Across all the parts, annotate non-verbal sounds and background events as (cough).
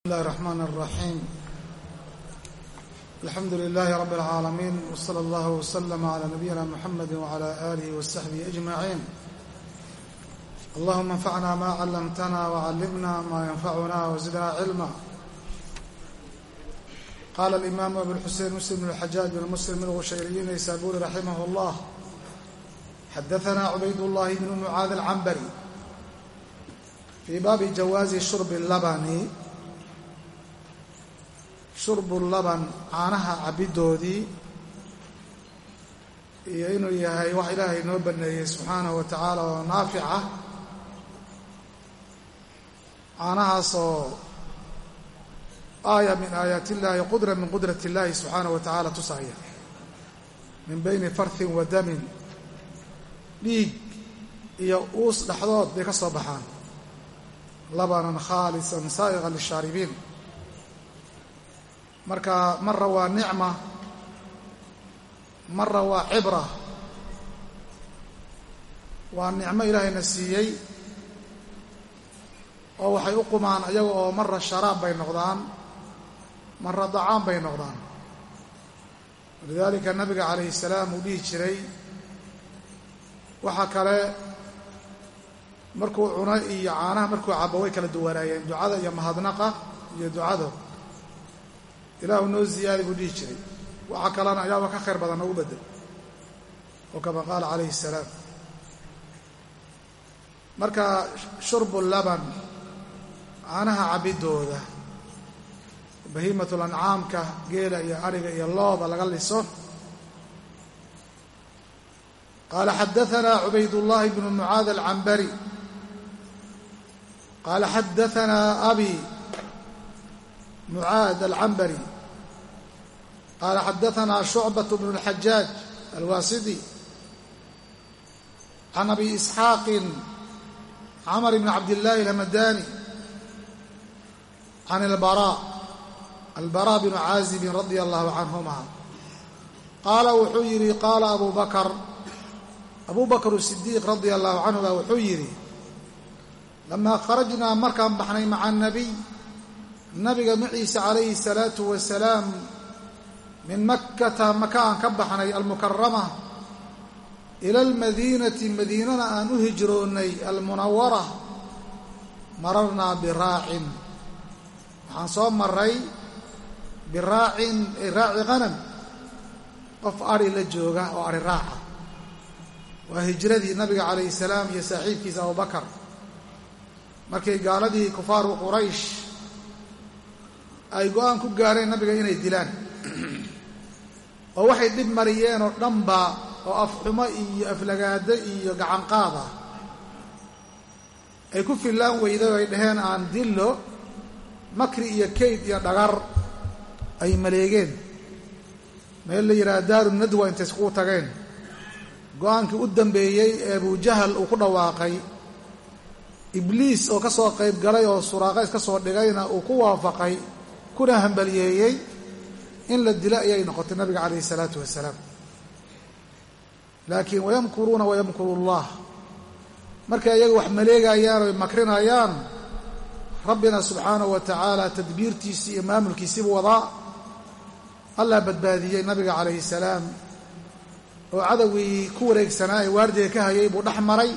بسم الله الرحمن الرحيم الحمد لله رب العالمين وصلى الله وسلم على نبينا محمد وعلى آله وصحبه أجمعين اللهم انفعنا ما علمتنا وعلمنا ما ينفعنا وزدنا علما قال الإمام أبو الحسين مسلم بن الحجاج بن مسلم الغشيري نيسابوري رحمه الله حدثنا عبيد الله بن معاذ العنبري في باب جواز شرب اللبن shurbu laban caanaha cabiddoodii iyo inuu yahay wax ilaahay noo baneeyey subxaanahu wa tacaala oo naafic ah. Caanahaas oo aaya min aayaat illaahi qudra min qudrat illaahi subxaanahu wa tacaala tusaya. Min bayni farthin wa damin. Dhiig iyo uus dhexdood bay ka soo baxaan. Labanan khaalisan saa'iqan lishaaribiin marka mara waa nicma mara waa cibra. Waa nicmo ilaahayna siiyey oo waxay u qumaan ayaga oo mara sharaab bay noqdaan mara dacaan bay noqdaan. Walidaalika nabiga calayhi salaam uu dhihi jiray waxaa kale markuu cuno iyo caanaha markuu cabo way kala duwanaayeen ducada iyo mahadnaqa iyo ducado ilaahu noo ziyaadi buu dhihi jiray. Waxa kalena ayaaba ka khayr badan noogu bedel. Oo kama qaala calayhi salaam. Marka shurbu laban caanaha cabiddooda bahiimatul ancaamka geela iyo ariga iyo looda laga liso. Qaala xadaanaa cubaydullaahi bnu mucaad alcambari. Qaala xadaanaa abi mucaad alcambari qaala xadaanaa shucbaة bn اlxajaaj alwaasidi can abi isxaaqin camr bn cabdillaahi alhamadani can albara albara bnu caazibin radia allahu canhuma qaala wuxuu yidhi qaala abu bakr abu bakr sidiiq radia allahu canhu baa wuxuu yidhi lamaa kharajnaa markaan baxnay maca anabiy nabiga maciisa calayhi salaatu wasalaam min makkata maka aan ka baxnay almukarama ila almadiinati madiinana aan u hijroonnay almunawara mararnaa biraacin. Waxaan soo maray biraacin raaci hanam qof ari la jooga oo ari raaca waa hijradii nabiga calayhi salaam iyo saaxiibkiisa abubakar markay gaaladii kufaaru quraysh ay go'aan ku gaareen nabiga inay dilaan oo waxay dhib mariyeen oo dhanba oo afxumo iyo aflagaado iyo gacanqaada ay ku fillaan weyday oo ay dhaheen aan dillo makri iyo kayd iyo dhagar ay maleegeen. Meel la yidhaha daaru nadwa intay iskugu tageen. Go'aankii u dambeeyey ee abujahal uu ku dhawaaqay. Ibliis oo ka soo qayb galay oo suraaqa iska soo dhigayna uu ku waafaqay kuna hambaliyeeyey in la dilo ayay noqotay nabiga calayhi salaatu wasalaam. Laakiin wayamkuruuna wayamkuru allah. Markay iyaga wax maleegayaan oy makrinayaan rabbina subxaanahu wa tacaala tadbiirtiisii iyo maamulkiisiibuu wadaa. Allah badbaadiyey nabiga calayhi salaam oo cadowgii ku wareegsanaa ee waardiga ka hayay buu dhex maray.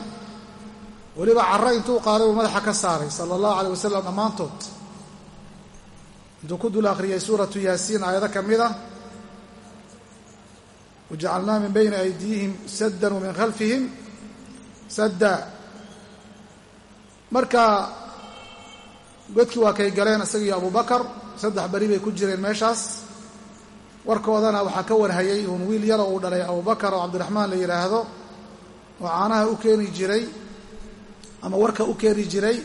Weliba carro intuu qaaday buu madaxa ka saaray sala allahu calayh wasalam dhammaantood intuu ku dul akhriyay suuratu yaasiin aayado ka mid ah. Wajacalnaa min bayni aydiihim saddan wa min khalfihim sadda. Marka godkii waa kay galeen isaga iyo abubakar saddex beri bay ku jireen meeshaas. Warkoodana waxaa ka warhayay uun wiil yaro uu dhalay abubakar oo cabdiraxmaan la yidhaahdo oo caanaha u keeni jiray ama warka u keeni jiray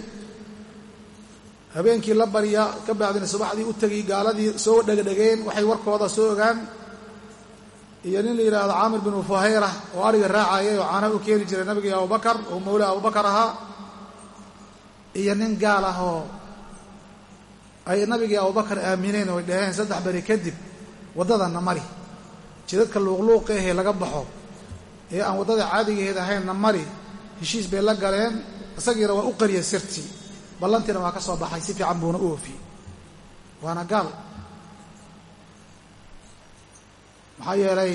habeenkii la barya ka bacdina subaxdii u tegay gaaladii soo dhegdhegeen waxay warkooda soo ogaan. Iyo nin la yidhaahdo caamir binu fuhayra oo ariga raacayay oo caanaha u keeni jiray nabiga iyo abubakar oo mawla abubakar ahaa. Iyo nin gaal ah oo ay nabigii abubakar aamineen oo ay dhaheen saddex beri kadib waddadana mari. Jidadka luuqluuqa ahee laga baxo ee aan waddada caadigaheed ahaynna mari. Heshiis bay la galeen isagiina waa u qariya sirtii ballantiina waa ka soo baxay si fiican buuna u oofiyey waana gaal. Maxaa yeelay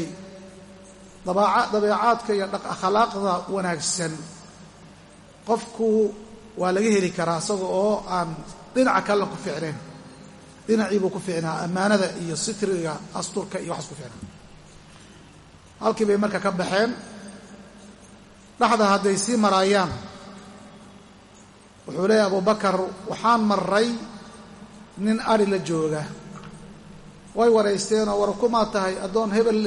dabeecaadka iyo akhlaaqda wanaagsan. Qofku waa laga heli karaa isaga oo aan dhinaca kalena ku ficnayn dhinaciibuu ku ficnaa ammaanada iyo sitriga asturka iyo waxaas ku ficnaa halkii bay marka ka baxeen. Dhexda hadday sii maraayaan wuxuu leeyahy abubakar waxaan maray nin ari la jooga. Way waraysteenoo war kumaa tahay addoon hebel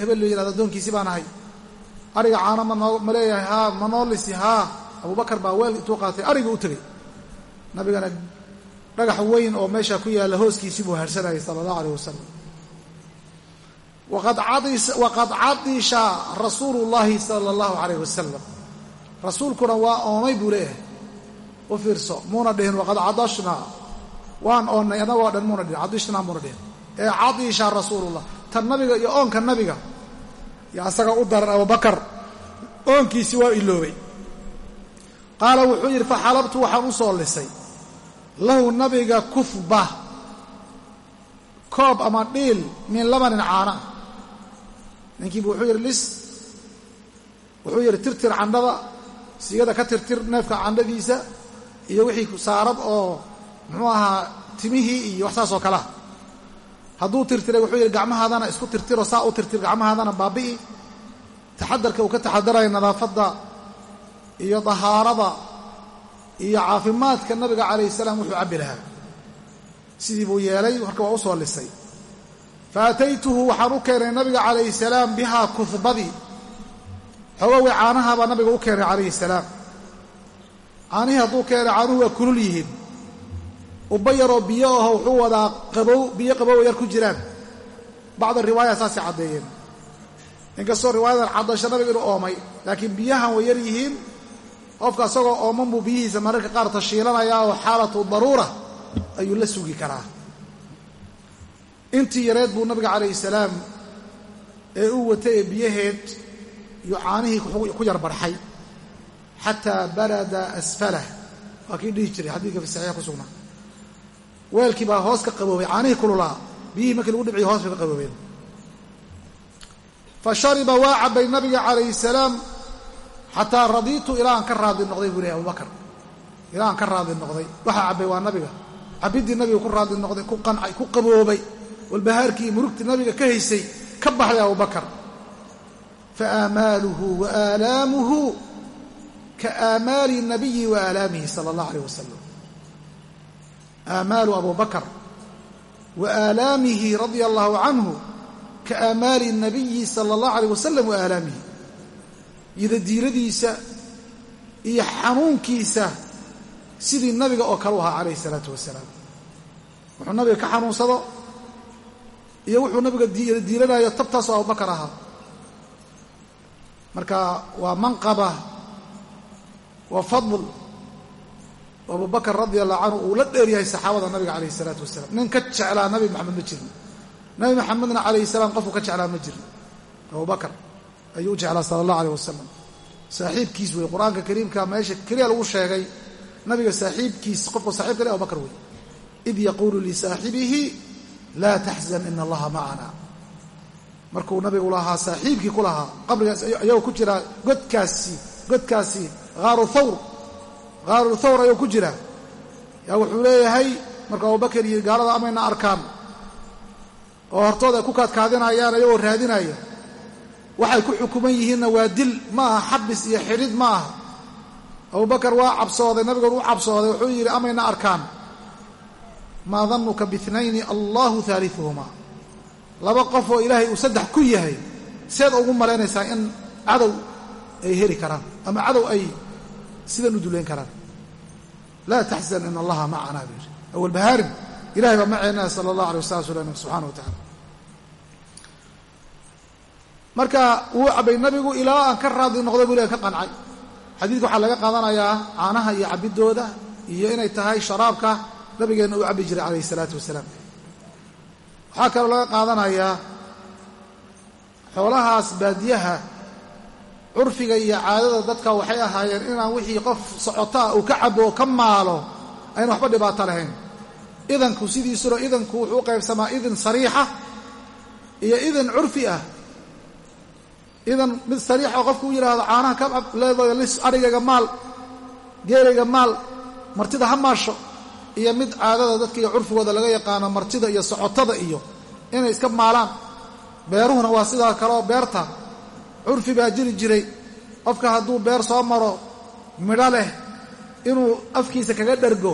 hebel la yihahdo addoonkiisi baan ahay. Ariga caano manoo ma leeyahay haa ma noo lisi haa abubakar baa weel intuu qaatay ariga u tegey. Nabigana dhagax weyn oo meesha ku yaalla hooskiisii buu harsanayay sala allahu alayh wasalam waqad cadisha rasuulu llahi sala allahu alayh wasalam rasuulkuna waa oomay buu leeyahay u fiirso muuna dhihin waqad cadashnaa waan oonnay annagoo dhan muuna dhihin cadishnaa muuna dhihin. Ee cadisha rasuulullah tan nabiga iyo oonka nabiga. Yo asaga u daran abubakar oonkiisii waa iloobay. Qaala wuxuu yidhi faxalabtu waxaan u soo lisay. Lahu nabiga kufba. Koob ama dhiil min labanin caana. Ninkiibu wuxuu yidhi lis. Wuxuu yidhi tirtir candhada sigada ka tirtir neefka candhadiisa iyo wixii saarad oo muxuu ahaa timihii iyo wax saas oo kalea hadduu tirtiray wuxuu yidhi gacmahaadana isku tirtiro saa u tirtir gacmahaadana baabi'i. Taxadarka uu ka taxadaraya nadaafadda iyo dahaarada iyo caafimaadka nabiga calayh salaam wuxuu cabbi lahaa. Sidii buu yeelay marka waa u soo lisay. Fa ataytuhu waxaan u keenay nabiga calayhi salaam bihaa kufbadii xogowey caanahabaa nabiga u keenay calayhi salaam caanihii hadduu keenay caanuhu waa kulul yihiin. Ubba yaroo biyo aho wuxuu wadaa qabow biyo qabow yar ku jiraan. Bacda riwaaya saasay caddeeyeen. Inkastoo riwaayadan caddasho nabiga inuu oomay laakiin biyahan way yar yihiin. Qofka isagoo ooman buu biyihiisa mararka qaar tashiilanayaa oo xaalatu daruura ayuu la sugi karaa. Intii yareed buu nabiga calayhi salaam ee u watay ee biyaheed iyo caanihii ku yar barxay xataa balada asfalah waa kii dhihi jiray xadiidka fi saxiixa ku sugnaa weelkii baa hoos ka qaboobay caanihii kululaa biyihii markii lagu dhibciyo hoos bay ka qaboobeen fa shariba waa cabbay nabiga calayhi salaam xataa radiitu ilaa aan ka raadi noqday buu lehy abubakar ilaa aan ka raadi noqday waxaa cabbay waa nabiga cabiddii nabiga ku raadi noqday ku qancay ku qaboobay walbahaarkii murugtii nabiga ka haysay ka baxday abubakar fa aamaaluhu wa ka aamaali nabiyi wa aalaamihi sala allah alayh wasalam aamaalu abubakar wa aalaamihi radia allahu canhu ka aamaali nabiyi sala allah alayh wasalam wa aalaamihi. Yidadiiladiisa iyo xanuunkiisa sidii nabiga oo kale u ahaa calayhi isalaatu wasalaam wuxuu nabiga ka xanuunsado iyo wuxuu nabiga diilanayo tabtaasoo abubakar ahaa. Marka waa manqaba waa fadl abubakar radia allahu canhu uu la dheeryahay saxaabada nabiga calayhi isalaatu wasalaam. Nin ka jeclaa nabi maxamed ma jirin. Nabi maxamedna calayhi salaam qofku ka jeclaa ma jirin. Abubakar ayuu u jeclaa sala allah aleyh wasalam saaxiibkiis wey qur'aanka kariimka meesha keliya lagu sheegay nabiga saaxiibkiis qofku saxiibka le abubakar wey id yaquulu lisaaxibihi laa taxzan ina allaha macana markuu nabigu lahaa saaxiibkii ku lahaa qabrigaas ayagoo ku jiraa godkaasi godkaasi haaru thawr. Haaru thawr ayuu ku jiraa yaa wuxuu leeyahay markuu abubakar iyo gaalada amayna arkaan. Oo hortooda ay ku kaadkaadinayaan ayagoo raadinaya. Waxay ku xukuman yihiinna waa dil ma aha xabis iyo xidhid ma aha. Abubakar waa cabsooday nabigoon u cabsooday wuxuu yidhi amayna arkaan. Maa danuka biitnayni allahu haaliuhumaa laba qof oo ilaahay uu saddex ku yahay seed ugu malaynaysaa in cadow ay heli karaan ama cadow ay sidan u duleyn karaan laa taxzan in allaha macana buu yidhi. Awalbahaarin ilahay baa maceena sala allah alay wasala sula subxana wa tacala marka wuu cabbay nabigu ilaa aan ka raadi noqday buu ilahay ka qancay. Xadiidka waxaa laga qaadanayaa caanaha iyo cabbidooda iyo inay tahay sharaabka nabigeenna uu cabbi jiray calayhi isalaatu wasalaam waxaa kaloo laga qaadanayaa xoolahaas baadiyaha curfiga iyo caadada dadka waxay ahaayeen inaan wixii qof socotaa uu ka cabo ka maalo ayna waxba dhibaato lahayn. Idanku sidiisuna idanku wuxuu u qaybsamaa idin sariixa iyo idan curfi ah. Idan mid sariix oo qofku u yidhaahdo caanaha ka leedayo lis arigayga maal geelayga maal martida ha maasho iyo mid caadada dadka iyo curfigooda laga yaqaano martida iyo socotada iyo inay iska maalaan. Beeruhuna waa sidaa kaleoo beerta curfi baa jiri jiray. Qofka hadduu beer soo maro midho leh inuu afkiisa kaga dhergo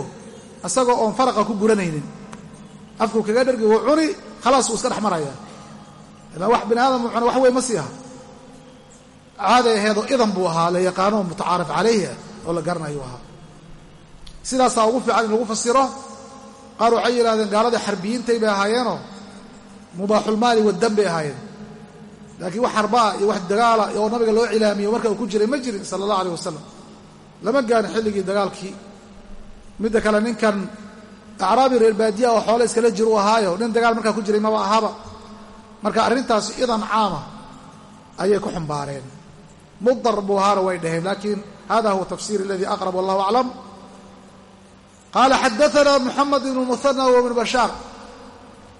isagoo oon faraqa ku guranaynin. Afkuu kaga dhergi wuu cuni khalaas wuu iska dhex marayaa ilaa wax bini aadam uu cuna wax weyn ma sii aha. Caaday aheedoo idan buu ahaa la yaqaano mutacaarif calayhi oo la garanayu ahaa. Sidaasaa ugu fiican in lagu fasiro qaar waxay yidhahdeen gaaladii xarbiyiintay bay ahaayeenoo mubaaxulmaali waddan bay ahaayeen laakiin wax harbaa iyo wax dagaala oo nabiga loo cilaamiyo marka uu ku jiray ma jirin sala allah aleyh wasalam lama gaarin xilligii dagaalkii. Midda kale ninkan acraabi reer baadiya oo xoole iskala jir u ahaayo nin dagaal markaa ku jiray maba ahaba. Marka arrintaas idan caama ayay ku xumbaareen. Mudar buu way dhaheen laakiin hada huwa tafsir aladii aqrab wallahu aclam qaala xadaana muxamed ibnu muhana w ibnu bashaar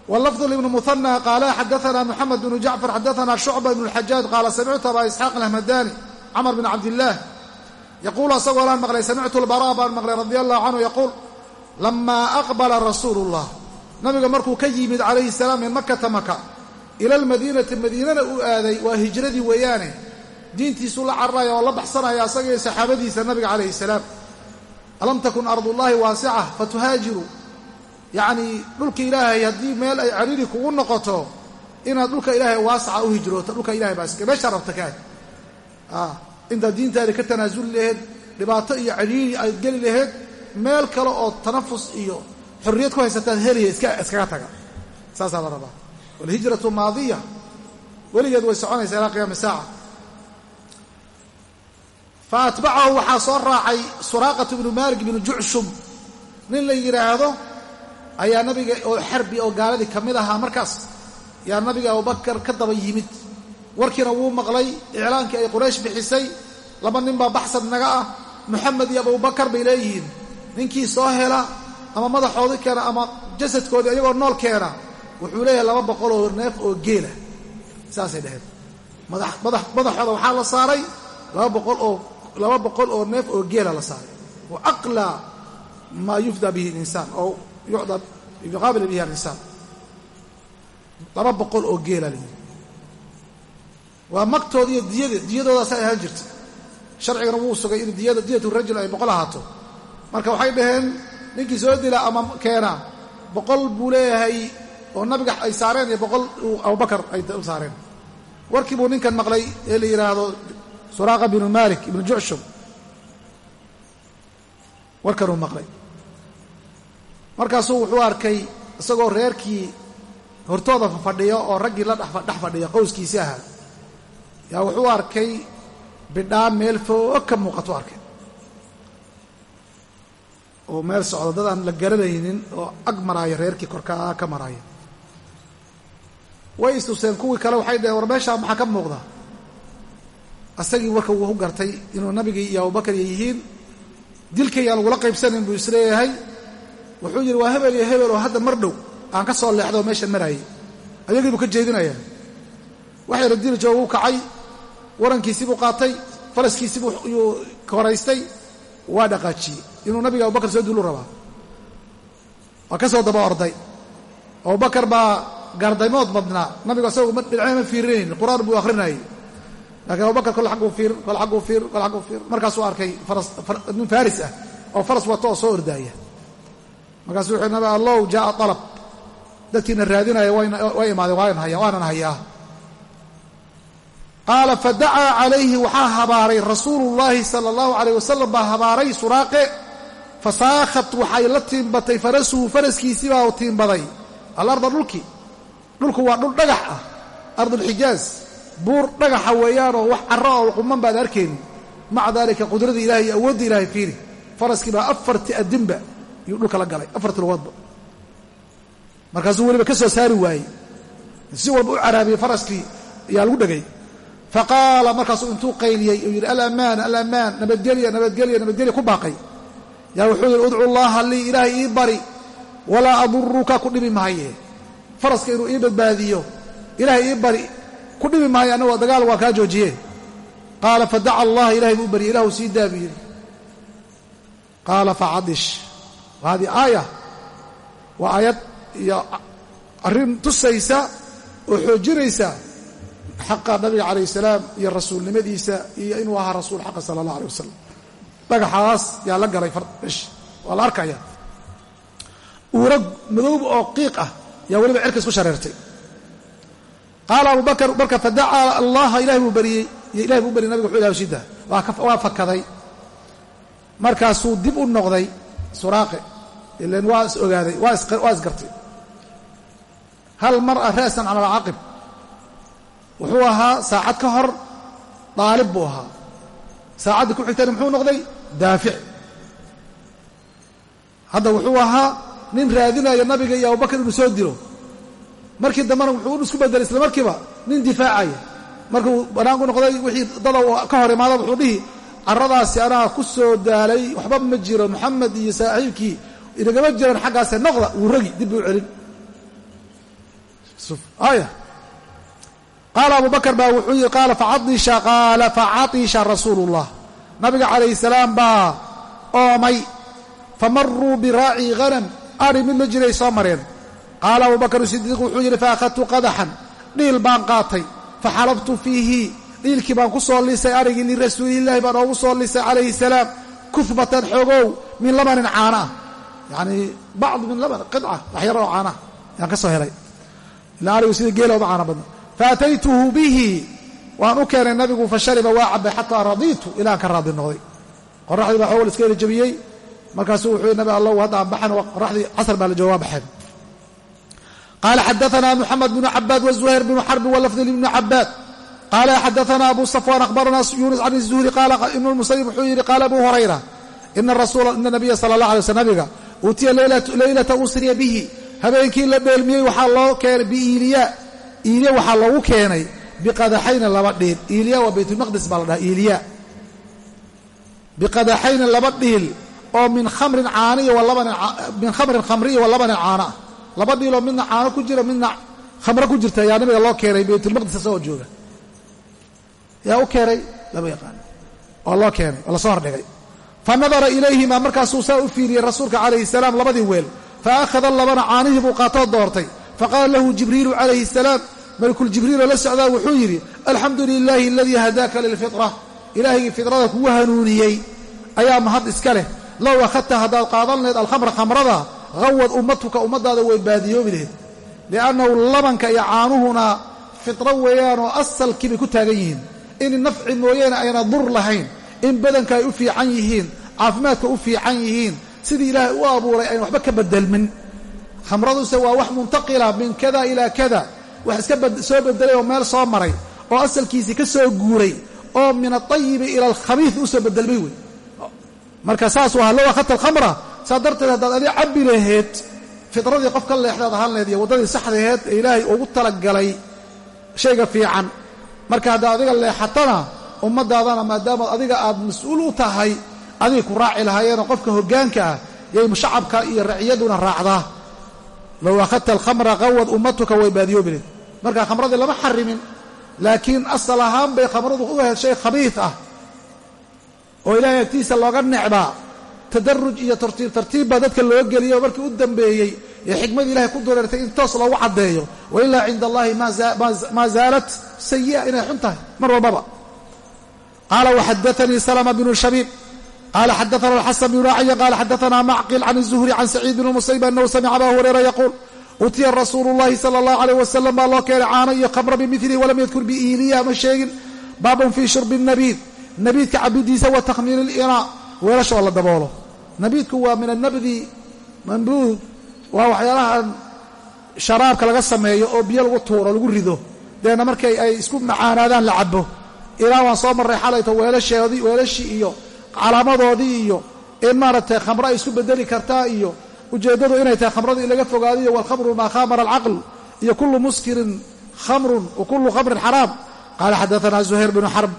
wlafdu ibnu muhana qaala xadaana muxamed bnu jacfar xadaana shucba ibnu اlxajaaj qaala samictu aba isxaaq alahmadani camr bn cabdillaah yaquulu asagoo laan maqlay samictu lbara baan maqlay radi allahu canhu yaquul lamaa aqbala rasuulu اllah nabiga markuu ka yimid calayhi salaam min makata maka ila almadiinati madiinana uu aaday waa hijradii weeyaane diintiisuu la cararaya oo la baxsanaya asagaiyo saxaabadiisa nabiga calayhi salaam alam takun yacnii dhulka ilaahay haddii meel ay cariiri kugu noqoto inaad dhulka ilaahay waasaca u hijrooto dhulka ilahay baa iska meeshaa rabta kaad intaad diintaada ka tanaasuli laheyd dhibaato iyo cariiri aad geli laheyd meel kale oo tanafus iyo xorriyad ku haysataad heliya iskaga taga. Saasaa la rabaa. Walhijratu maadiya weligeed way soconaysaa ilaa qiyaami saaca. Fa atbacahu waxaa soo raacay suraaqatu bnu maalik bnu jucshum nin la yidhaahdo ayaa nabiga oo xarbi oo gaaladii ka mid ahaa markaas. Yaa nabiga abubakar ka daba yimid. Warkiina wuu maqlay iclaankii ay quraysh bixisay. Laba nin baa baxsad naga ah. Moxamed iyo abubakar bay leeyihiin. Ninkii soo hela ama madaxoodii keena ama jasadkoodii ayagoo nool keena wuxuu leeyahay laba boqol oo neef oo geela. Saasay dhaheen. Madaxooda waxaa la saaray laba boqol oo neef oo geela la saaray. Wa aqlaa maa yufda bihi linsaan oo yucda yuqaabil bihi alinsaan laba boqol oo geela la yidhi waa magtooda iyo diyada diyadoodaasay ahaan jirta sharcigana wuu sugay in diyada diyatu rajul ay boqol ahaato marka waxay dhaheen ninkii soo dila ama keena boqol buu leeyahay oo nabiga ay saareen iyo boqol abubakar ay u saareen warkii buu ninkan maqlay ee la yidhaahdo suraaqa binu malik ibnu jucshum warkanuu maqlay markaasuu wuxuu arkay isagoo reerkii hortooda fadhiyo oo raggii la dhex fadhiya qowskiisii ahaa. Yaa wuxuu arkay bidhaan meel foog ka muuqatu arkay. Oo meel socdo dad aan la garanaynin oo ag maraaya reerkii korkaa ka maraaya way istuseen kuwii kale waxay dhaheen war meeshaa maxaa ka muuqda? Asagii warka wuu gartay inuu nabigii iyo abubakar yihiin dilkayaan lagula qaybsanin buu is leeyahay wuxuu yidhi waa hebel iyo hebel oo hadda mar dhow aan ka soo leexdo oo meeshan ayagii buu ka jeedinayaa waxayna dili jooga u kacay warankiisii buu qaatay faraskiisii buu yuu horaystay waa dhaqaajiyey inuu nabiga abubakar soo duulu rabaa. Waa ka soo daba orday. Abubakar baa gaardaymood badnaa. Nabigu asagu dhinacna ma fiirinaynin qur'aan buu akhrinayay. Laakiin abubakar kol agguu fiir kol agguu fiir kol agguu fiir. Markaasuu arkay nin faris ah oo faras wato oo soo ordaaya markaasuu wuxuu nabi allow jaaa alab dadkiina raadinaya way imaadeen waanan hayaa qaala fadacaa calayhi waxaa habaaray rasuulu llaahi sala allahu calayh wasalam baa habaaray suraaqe fasaakhat waxay la tiimbatay farasuhu faraskiisii baa tiimbaday. Alarda dhulki dhulku waa dhul dhagax ah ardulxijaaz buur dhagaxa weeyaanoo wax carro oo quman baad arkaynin maca daalika qudrada ilahay iyo awoodda ilahay fiiri. Faraskii baa afarti adinba yuu dhulka la galay afarti lugoodba markaasuu weliba ka soo saari waayey. Si walba u caraabiyey faraskii ayaa lagu dhegay faqaala markaasuu intuu qayliyey uu yidhi alamaan alamaan nabadgelya nabadgelya nabadgelya ku baaqay. Yaa wuxuu yidhi udcu llaha lii ilaahay ii bari walaa aduruka ku dhibi maaye. Faraska inuu ii badbaadiyo ilaahay ii bari ku dhibi maayo annagoo dagaal waa kaa joojiye. Qaala fadaca allaha ilahay buu baryay ilahu sii daa buu yidhi. Qaala facadish hadi aaya waa aayad iyo arrin tusaysa oo xoojinaysa xaqa nabiga calayh salaam iyo rasuulnimadiisa iyo inuu ahaa rasuul xaqa sala allah alay wasalam dhagaxaas yaa la galay farsh waa la arkaya uura madoob oo qiiq ah yaa weliba cerka isku shareertay. Qaala abu bakr marka fadacaa allaha ilahay buu bariyey ilahay buu baryay nabiga wuxuu ilah shida waa fakaday markaasuu dib u noqday suraaqe ilan waa is ogaaday waa isgartay hal mar a ra'san cala alcaqib wuxuu ahaa saacad ka hor daalib buu ahaa. Saacaddii ku xigtayna muxuu noqday? Daafic. Hadda wuxuu ahaa nin raadinaya nabiga iyo abubakar inuu soo dilo. Markii dambena wuxuu isku bedelay isla markiiba nin difaacaya. Markuu banaanku noqday wixii dada ka hor imaada wuxuu dhihi carradaasi anaa ku soo daalay waxba ma jiro moxamed iyo saaxiibkii inagama jiran xaggaase noqda wuu ragi dib buu celin. Qaala abu bakar baa wuxuu yidhi qaala facaisha qaala facatisha rasuulu ullah nabiga calayhi salaam baa oomay famaruu biraaci hanam ari mid la jiray soo mareen. Qaala abu bakr sidiiq wuxuu yidhi faakhadtu qadaxan dhiil baan qaatay faxalabtu fiihi dhiilkii baan ku soo lisay arigii lirasuulillahi baan oogu soo lisay calayhi salaam kuhbatan xoogow min labanin caana ah yacnii bacdu min laban qidca waxyar oo caanaha yaan ka soo helay. Ilaa arigu sida geelooba caana badna faataytuhu bihi waan u keenay nabigu fashariba waa cabay xataa radiitu ilaan ka raadi noqday. Qoraxdii baa xoogol iska heli jabiyey. Wuxuu yidhi nabi allow hadda aan baxan qoraxdii casr baa la jooga waa baxeen qaala xadaana muxamed bnu cabaad wazuhayr bnu xarbi walafdi ibnu cabaad qaala xadaana abu safwaan akhbarana yuunus can zuhri qaala ibnu lmusayib wuxuu yidhi qaala abu hurayra ina nabiya sala allah alay wasl uutiya leylata usriya bihi habeenkii la dheelmiyey waxaa loo keenay biiliya iiliya waxaa loogu keenay biqadaxayni laba dhiil iiliya waa baytulmaqdis baa la dhaha iiliya biqadaxayni laba dhiil oo min khamrin caaniya min khamrin khamriya wa caana laba dhiiloo midna caano ku jira midna khamro ku jirta ayaa nabiga loo keenay baytulmaqdis isagoo jooga yaa u keenay lama yaqaano oo loo keenay oo la soo hordhigay fa nadara ilayhima markaasuu saa u fiiriyey rasuulka calayhi salaam labadii weel. Fa akhada labana caanihii buu qaatoo doortay. Faqaala lahu jibriilu calayhi salaam malkuljibriiloo la socdaa wuxuu yidhi alxamdu lilaahi aladii hadaaka lilfitra ilaahigii fidrada kugu hanuuniyey. Ayaa mahad iska leh. Low akhadta haddaad qaadan lahayd alkhamra khamrada hawad ummatuka ummaddaada way baadiyoobi lahayd li'annahu labanka iyo caanuhuna fitro weeyaanoo asalkii bay ku taagan yihiin. In nafci mooyeene ayna dur lahayn in badanka ay u fiican yihiin caafimaadka u fiican yihiin sidii ilaahay u abuuray ayna waxba ka bedelmin khamraduse waa wax muntaqila min kada ilaa kada. Wax iska soo bedelay oo meel soo maray oo asalkiisii ka soo guuray oo min alطayibi ila alkhabiid u soo bedelmay wey. Marka saas waa low akhadta alkhamra saa darteed haddaad adi cabbi laheed fitradii qof leexdaad ahaan laheed iyo waddadii saxdaheed ee ilaahay ugu talagalay shayga fiican. Marka haddaad adiga leexatana ummaddaadana maadaama adiga aad mas'uul u tahay adigay ku raaci lahaayeenoo qofka hoggaanka ah yay mushacabka iyo raciyaduna raacdaa. Low akhadta alkhamra qawad ummatuka way baadiyoobileed marka khamradii lama xarimin laakiin asal ahaan bay khamradu u ahayd shay khabiid ah. Oo ilaahay agtiisa looga necbaa tadaruj iyo tartiib tartiib baa dadka loo geliyay oo markii u dambeeyey ee xikmadii ilahay ku dureertay in toos loogu caddeeyo. Wa ilaa cinda allahi maa zaalat sayi'a inay xun tahay. Mar walbaba qaala waxadaanii salma bnu shabiib qaala xadaana alxasan bnu raaciya qaala xadaana macqil can الzuhri can saciid bn musayb anahu samica aba hurayra yaquul utiya rasuulu اllahi sala اllahu aleyh wasalam baa loo keenay caano iyo khamra bimilihi walam yadkur biiliya ma sheegin baabun fii shurbi nabiid nabiidka cabidiisa wa takhmiir اlinaa weelasha oo la daboolo nabiidku waa min anabdi mambuud waa waxyaalahan sharaabka laga sameeyo oo biyo lagu tuuro lagu rido deena markay ay isku macaanaadaan la cabo ilaa waan soo marray xalayto weelasheedii weelashii iyo calaamadoodii iyo in maaragtay khamro ay isku bedeli kartaa iyo ujeeddadu inay tahay khamradu in laga fogaadiyo walkhamru maa khamara alcaql iyo kullu muskirin khamrun wa kullu khamrin xaraam. Qaala xadaana zuhayr bnu xarb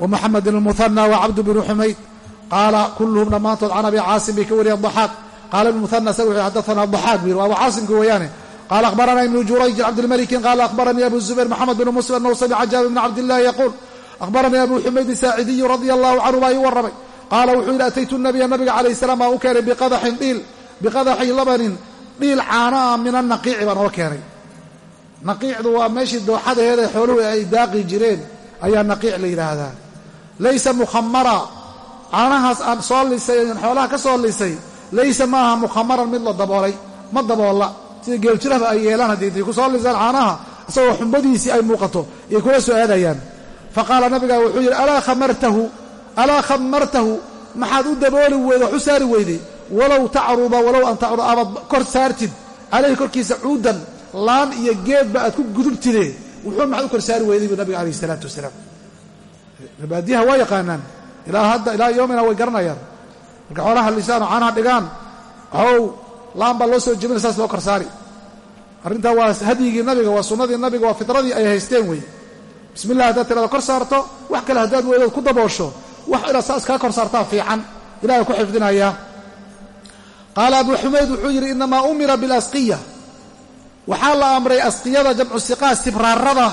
wa muxamed bn اlmuhanى wa cabdu bnu xumayd qaala kulluhum dhammaantood can abi caasim bay ka wariyeen daxaaq. Qaala ibn muhana isaga wuxuu xadaana daxaaq. Bu yiri waa abu caasimka weeyaane. Qaala akhbarana ibnu jurayjin cabdilmalikin qaala akhbaranii abu zubayr moxamed bn muslim annahu samica jaabir bn cabdillahi yaquul akhbaranii abu xumaydin saacidiyu radia allahu canhu baa ii warramay qaala wuxuu yidhi ataytu nabiya nabiga calayh salaam baan u keenay biqadaxin dhiil biqadaxi labanin dhiil caanaa min annaqiici baan oo keenay naqiicdu waa meeshii dooxadaheeda xooluhu ay daaqi jireen ayaa naqiic la yidhaahdaa laysa mukhamara caanahaas aan soo lisay xoolaha ka soo lisay laysa ma aha mukhamaran mid la daboolay ma daboolla sida geeljirahba ay yeelaan haddii intay ku soo lisaan caanaha isagoo xumbadiisii ay muuqato iyay kula soo aadayaan fa qaala nabigaa wuxuu yidhi alaa khamartahu maxaad u dabooli weyday wax u saari weyday walow tacruba walow an tacruba amaad kor saartid. Calayhi korkiisa cuudan laan iyo geedba aad ku gudubtide wuxuu maxaad u kor saari weyday buu nabiga alayh isalaatu wasalaam. Baadiyaha waa yaqaanaan. Ilaa hadda ilaa yoomina way garanayaan. Marka xoolaha lisaan oo caanaha dhigaan waxow laan baa loo soo jebina saas loo kor saari. Arrintaa waa hadyigii nabiga waa sunnadii nabiga waa fitradii ay haysteen wey bismi llah haddaad tirada kor saarto wax kale haddaad weydood ku daboosho wax inaad saas kaa kor saartaa fiican. Ilahay ku xifdinayaa qaala abu xumayd wuxuu yidhi inamaa umira bilasqiya. Waxaa la amray asqiyada jamcu siqaa sibraarada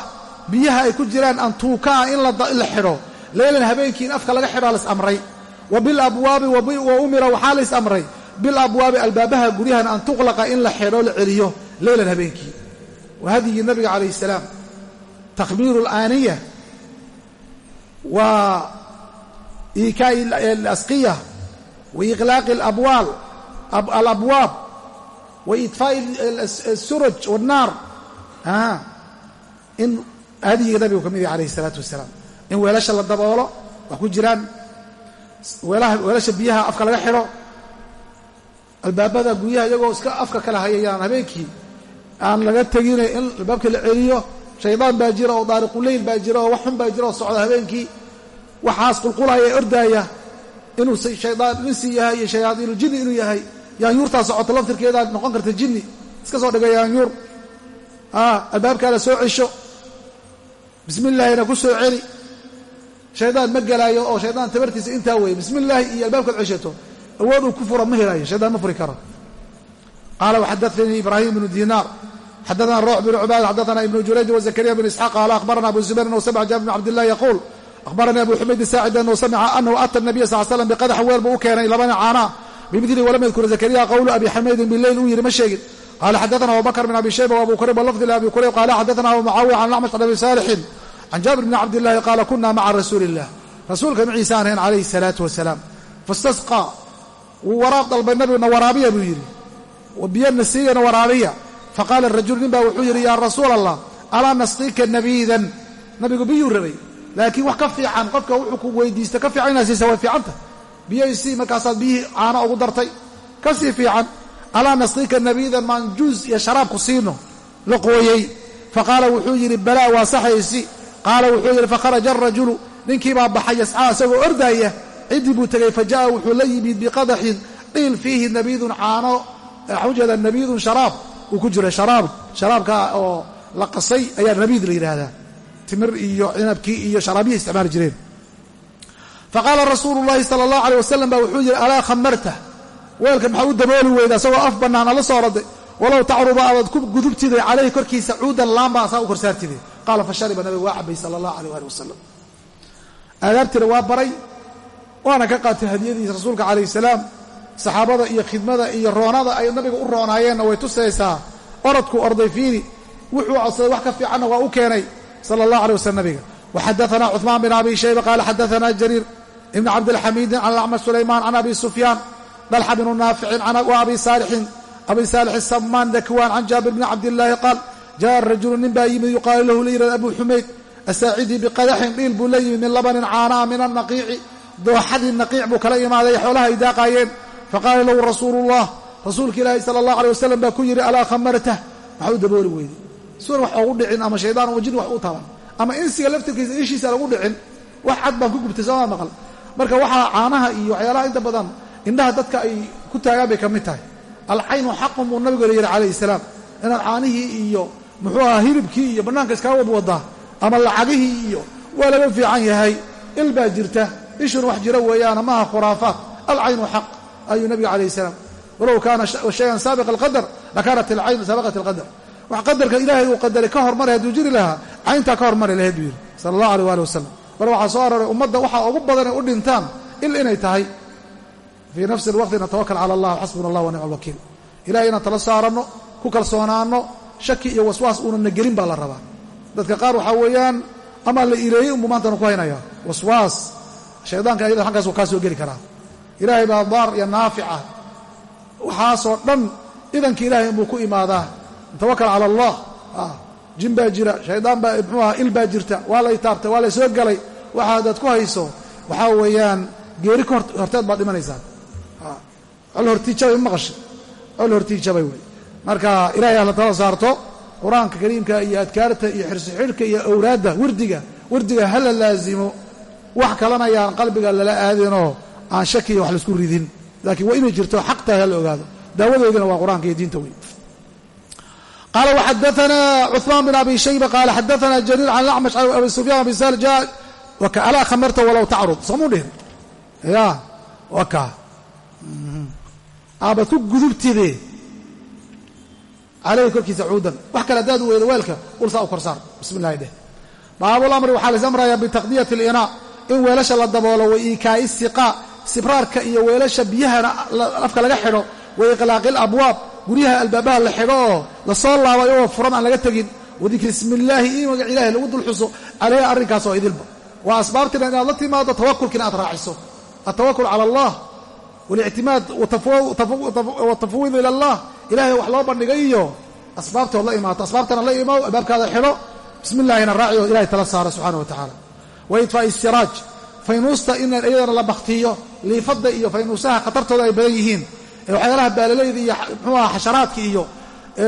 biyaha ay ku jiraan antuukaa in la xidho. Leylan habeenkii in afka laga xidhaa las amray. Wa bilabwaabi wa umira waxaa lays amray. Bilabwaabi albaabaha guryahan an tuqlaqa in la xidho la celiyo. Leylan habeenkii. Waa hadyigii nabiga calayh salaam takhmiiru alaaniya wa iikaa'i alasqiya wa iqlaaqi alabwaal alabwaab wa iطfaa'i asuraj wannaar in hadyigii nabigu ka mid yahay calayhi isalaatu wasalaam in weelasha la daboolo wax ku jiraan weelasha biyaha afka laga xidho albaabada guryaha iyagoo iska afka kala hayayaan habeenkii aan laga tegine in albaabka la celiyo shaydaan baa jira oo daariquleyl baa jira oo wax xun baa jira oo socda habeenkii. Waxaas qulqulaya ee ordaaya inuu shaydaan insi yahay iyo shayaadiinuljinni inuu yahay. Yaanyuurtaa socoto laftirkeedaa noqon karta jinni iska soo dhiga yaanyuur albaabkaa la soo cesho. Bismi illaahina ku soo celi. Shaydaan ma gelaayo oo shaydaan tabartiisa intaa weeye. Bismi illaahi iyo albaabkaad ceshato. Awood uu ku fura ma helaayo shaydaan ma furi karo. Qaala waxadaanii ibraahim bnu dinaar xadaana roox bn cubaad xadaana ibnu jurayj wazakariya bn isxaaq qaala akhbarana abu zubayr anhu samca jaabir bn cabdillahi yaquul akhbaranii abu xumayd saacid anhu samca anahu ata nabiya sal slam biqadax weel buu u keenay labana caanaa bimidli walam yadkur zakariya qawlu abi xamaydin bileyl uu yidhi ma sheegin qala xadaana abubakr bn abi shayba wabu kurayb walafdi abi kurayb qala xadaana abu mucaawiya can acmash can abi saalixin can jaabir bni cabdillahi qaala kuna maca rasuuli illah rasuulka maciisa aan ahayn calayhi salaatu wasalaam fastasqaa wuu waraab dalbay nabiguna waraabiya buu yidhi biyana siiyana waraabiya faqaala rajul nin baa wuxuu yidhi yaa rasuul allah alaa nasqiika nabiidan nabigu biyuu rabay laakiin wax ka fiican qofka wuxuu ku weydiista ka fiican inaad siisa way fiicanta biyaysii markaasaad biyihii caano ugu dartay ka sii fiican alaa nasqiika nabiidan maan juus iyo sharaabku siino la qooyey faqaala wuxuu yidhi balaa waa saxaysi qaala wuxuu yidhi fakharaja arajulu ninkiibaa baxay yascaa isagoo ordaaya ciddii buu tegey fa ja'a wuxuu la yimid biqadaxin dhiil fiihi nabiidun caano waxaan u jeedaa nabiidun sharaab uu ku jira sharaab. Sharaabka oo la qasay ayaa nabiid la yidhaahdaa timir iyo cinabkii iyo sharaabihi isticmaali jireen. Faqaala rasuulu llahi sala allahu aleyh wasalam baa wuxuu yidhi alaa khamarta weelka maxaa u dabooli weyda isagoo af bannaan ala soo orday walow tacruba aadaad ku gudubtiday calayhi korkiisa cuudan laamba asaa u korsaartiday qaala fa shariba nabiga waa cabay sala allah aleyh ali wasalam aadaabtiina waa baray waana ka qaatay hadiyadiisa rasuulka calayh salaam saxaabada iyo khidmada iyo roonada ay nabiga u roonaayeenna way tusaysaa. Orodku orday fiiri wuxuu codsaday wax ka fiicanna waa u keenay sala allah alay waslm nabiga waxadaana cuثmaan bin abi shayba qaala xadaana jariir ibn cabdilxamiidin can acmar sulaymaan can abi sufyaan dalxa bnu naaficin wa abi saalixin abi saalix samaan dakwaan can jaabir bni cabdillaahi qaal jaءa rajulu nin baa yimid yuqaalu lahu la yihahd abu xumayd asaacidii biqadaxin dhiil buu la yimid min labanin caanaa min annaqiici dooxadii naqiic buu kala imaaday xoolaha ay daaqaayeen faqaala lahu rasuulu ullah rasuulka ilaahi sala allah alay wasalam baa ku yidhi alaa khamartah maxaa u dabooli weyday suwan wax oogu dhicin ama shaydaan ama jin wax u taban ama insiga laftirkiisa ishiisa lagu dhicin wax cad baan ku gubtay sooma maqal marka waxaa caanaha iyo waxyaalaha inta badan indhaha dadka ay ku taagaan bay ka mid tahay alcaynu xaqun buu nabigu la yidhi calayhi salaam inaad caanihii iyo muxuu ahaa hilibkii iyo bannaanka iskaga wadwadaa ama lacagihii iyo waa laga fiican yahay il baa jirta ishuna wax jira weeyaana maaha khuraafaat alcaynu xaq ayuu nabiga calayhi salaam walow kaana shayan saabiqa alqadar lakaanat alcayn saabaqat alqadar. Wax qadarka ilaahay uu qadaray ka hormaray hadduu jiri lahaa cayntaa ka hormari lahayd buu yidhi sala allahu aleh waali wasalam mar waxaa soo aroray ummadda waxaa ugu badan ay u dhintaan il inay tahay. Fii nafsi alwaqti natawakal cala allah xasbuna allah wa nicma alwakiil ilahay inaan tala saaranno ku kalsoonaanno shaki iyo waswaas uunana gelin baa la rabaa. Dadka qaar waxaa weeyaan ama la ileeyey unbuu maantana ku haynaya waswaas. Shaydaanka ayada halkaas uu kaa soo geli karaa ilaahay baa daar iyo naafica waxaasoo dhan idanka ilaahay inbuu ku imaadaa. Tawakal cala allah. Jin baa jira shaydaan baa muxuu aha il baa jirta. Waa lay taabtay waa lay soo galay. Waxa adaad ku hayso waxaa weeyaan geeri ka horteed baad dhimanaysaa col hortiijabay ma maqashay. Col hortiijabay wey marka ilahay ahla tala saarto qur'aanka kariimka iyo adkaarta iyo xirsi xidhka iyo awraadda wirdiga wirdiga ha la laasimo wax kalena ayaan qalbiga lala aadinoo aan shakiya wax la isku ridin. Laakiin waa inay jirto xaq tahay ha la ogaado. Daawadeedina waa qur'aanka iyo diinta wey qala wxadaana cuثmaan bn abi shayba qaala xadaana jariir can acmash abi sufyaan abi sal ja alaa khamarta walow tacrud soomuu dhihin ya waka aabad ku gudubtide calayhi korkiisa cuudan wax kale haddaad weydo weelka ulsaa u korsaar. Bismi llahi dheh baabulamri waxaa lais amrayaa bitaqdiyati اlinaa in weelasha la daboolo wa iikaa'i siqaa sibraarka iyo weelasha biyahana afka laga xidho wa iqlaaqi labwaab guryaha albaabaha la xidho oo la soo laabo iyagoo furan aan laga tegin. Wadikri ismi illaahi io magac ilahi lagu dul xuso caleyha arrinkaas oo idilba. Waa asbaabtiina inaad la timaado tawakulkiina aad raaciso. Altawakul cala allah walictimaad watafwiid ila allah. Ilahay wax loo bandhigay iyo asbaabtood la imaato asbaabtana la imow albaabkaada xidho. Bismi illaahina raaci oo ilahay tala saaro subxana wa tacaala. Wa idfaa'i siraaj faynuusta in iyadana la baktiyo liifadda iyo faynuusaha khatartooda ay badan yihiin waxyaalaha baalalayda iyo muxuuaha xasharaadka iyo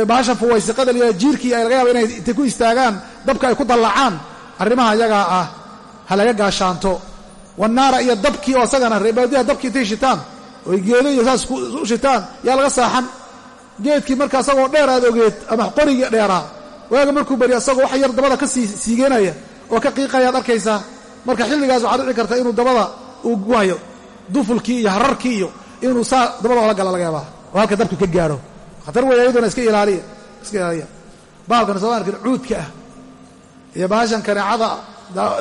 baasha fuwaysiqada iyo jiirkii ay laga yaaba inay intay ku istaagaan dabka ay ku dallacaan arrimaha iyagaa ah ha laga gaashaanto. Wannaara iyo dabkii oo isagana reebaadiyaha dabkii intay shitaan oy geedo iyo saas u shitaan yaa laga saaxan. Geedkii marka isagoo dheer aad ogeed ama qoriga dheeraa waaga markuu beri isagoo wax yar dabada ka siigeynaya oo ka qiiqayaad arkaysaa marka xilligaas waxaad dhici karta inuu dabada uu guhayo dufulkii iyo hararkii iyo inuu saa dabada ola gala laga yaabaa. Oo halka dabku ka gaaro. Khatar weeye ayaduna iska ilaaliya iska ilaaliya. Baalkan soo arkin cuudka ah iyo baashan kaneecada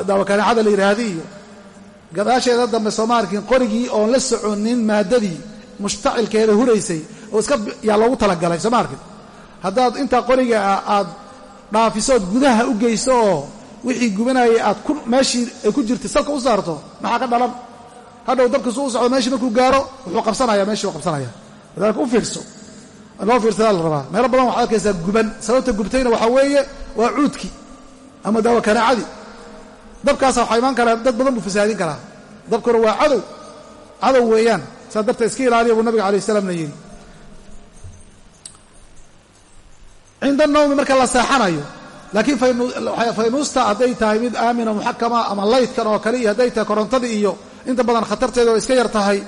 daawa kaneecada la yidhaahdi iyo gadaasheeda dambe sooma arkin qorigii oon la soconin maadadii mushtacilkeeda huraysay oo iska yaa loogu talagalay sooma arkin haddaad intaa qoriga ah aad dhaafisood gudaha u geyso oo wixii gubanayay aad meeshii ay ku jirtay salka u saarto maxaa ka dhalan? Hadhow dabkiisu u socdo meeshii markuu gaaro wuxuu qabsanaya meeshii u qabsanaya wadalika u fiirso. Loo fiirsadaa la rabaa. Meelo badan waxaad arkaysaa guban. Sababta gubtayna waxaa weeye waa cuudkii ama daawa kanaacadii dabkaasa waxaa imaan karaa dad badan buu fasaadin karaa. Dabkuna waa cadow. Cadow weeyaan. Saa darta iska ilaaliya buu nabiga alayh salaamna yidhi. Cinda nawmi marka la seexanayo laakiin faynuusta hadday tahay mid aamina muxakama ama laydkan oo kale iyo hadday tahay korontadii iyo inta badan khatarteeda oo iska yar tahay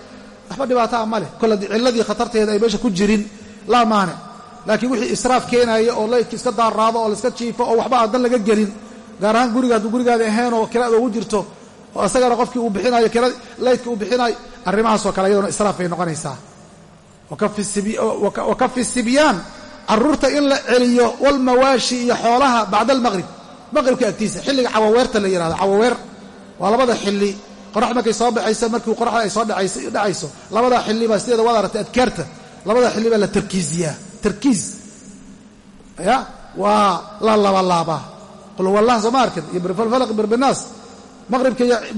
waxba dhibaataa ma leh. Kole cilladii khatarteeda ay meesha ku jirin laa maanic laakiin wixii israaf keenaya oo laydka iska daaraado oo laiska jiifo oo waxba aadan laga gelin gaar ahaan guriga hadduu gurigaada ahayn oo kirada ugu jirto oo isagana qofkii uu bixinayo laydka uu bixinayo arrimahaasoo kale iyaduna israaf bay noqonaysaa. Wa kafi sibyaan carruurta in la celiyo walmawaashi iyo xoolaha bacda almaqrib maqribka agtiisa xilliga cawaweerta la yihahdo cawaweer. Waa labada xilli qorax markay soo baxayso markii qoraxda ay soo dhacayso labada xilli baa sideeda waad aragtay adkaarta. Labada xilli baa la tarkiisiyaa. Tarkiis. Ya waa la labalaabaa qul huwa allah sooma arkin? Iyo birfalfalaq birbinaas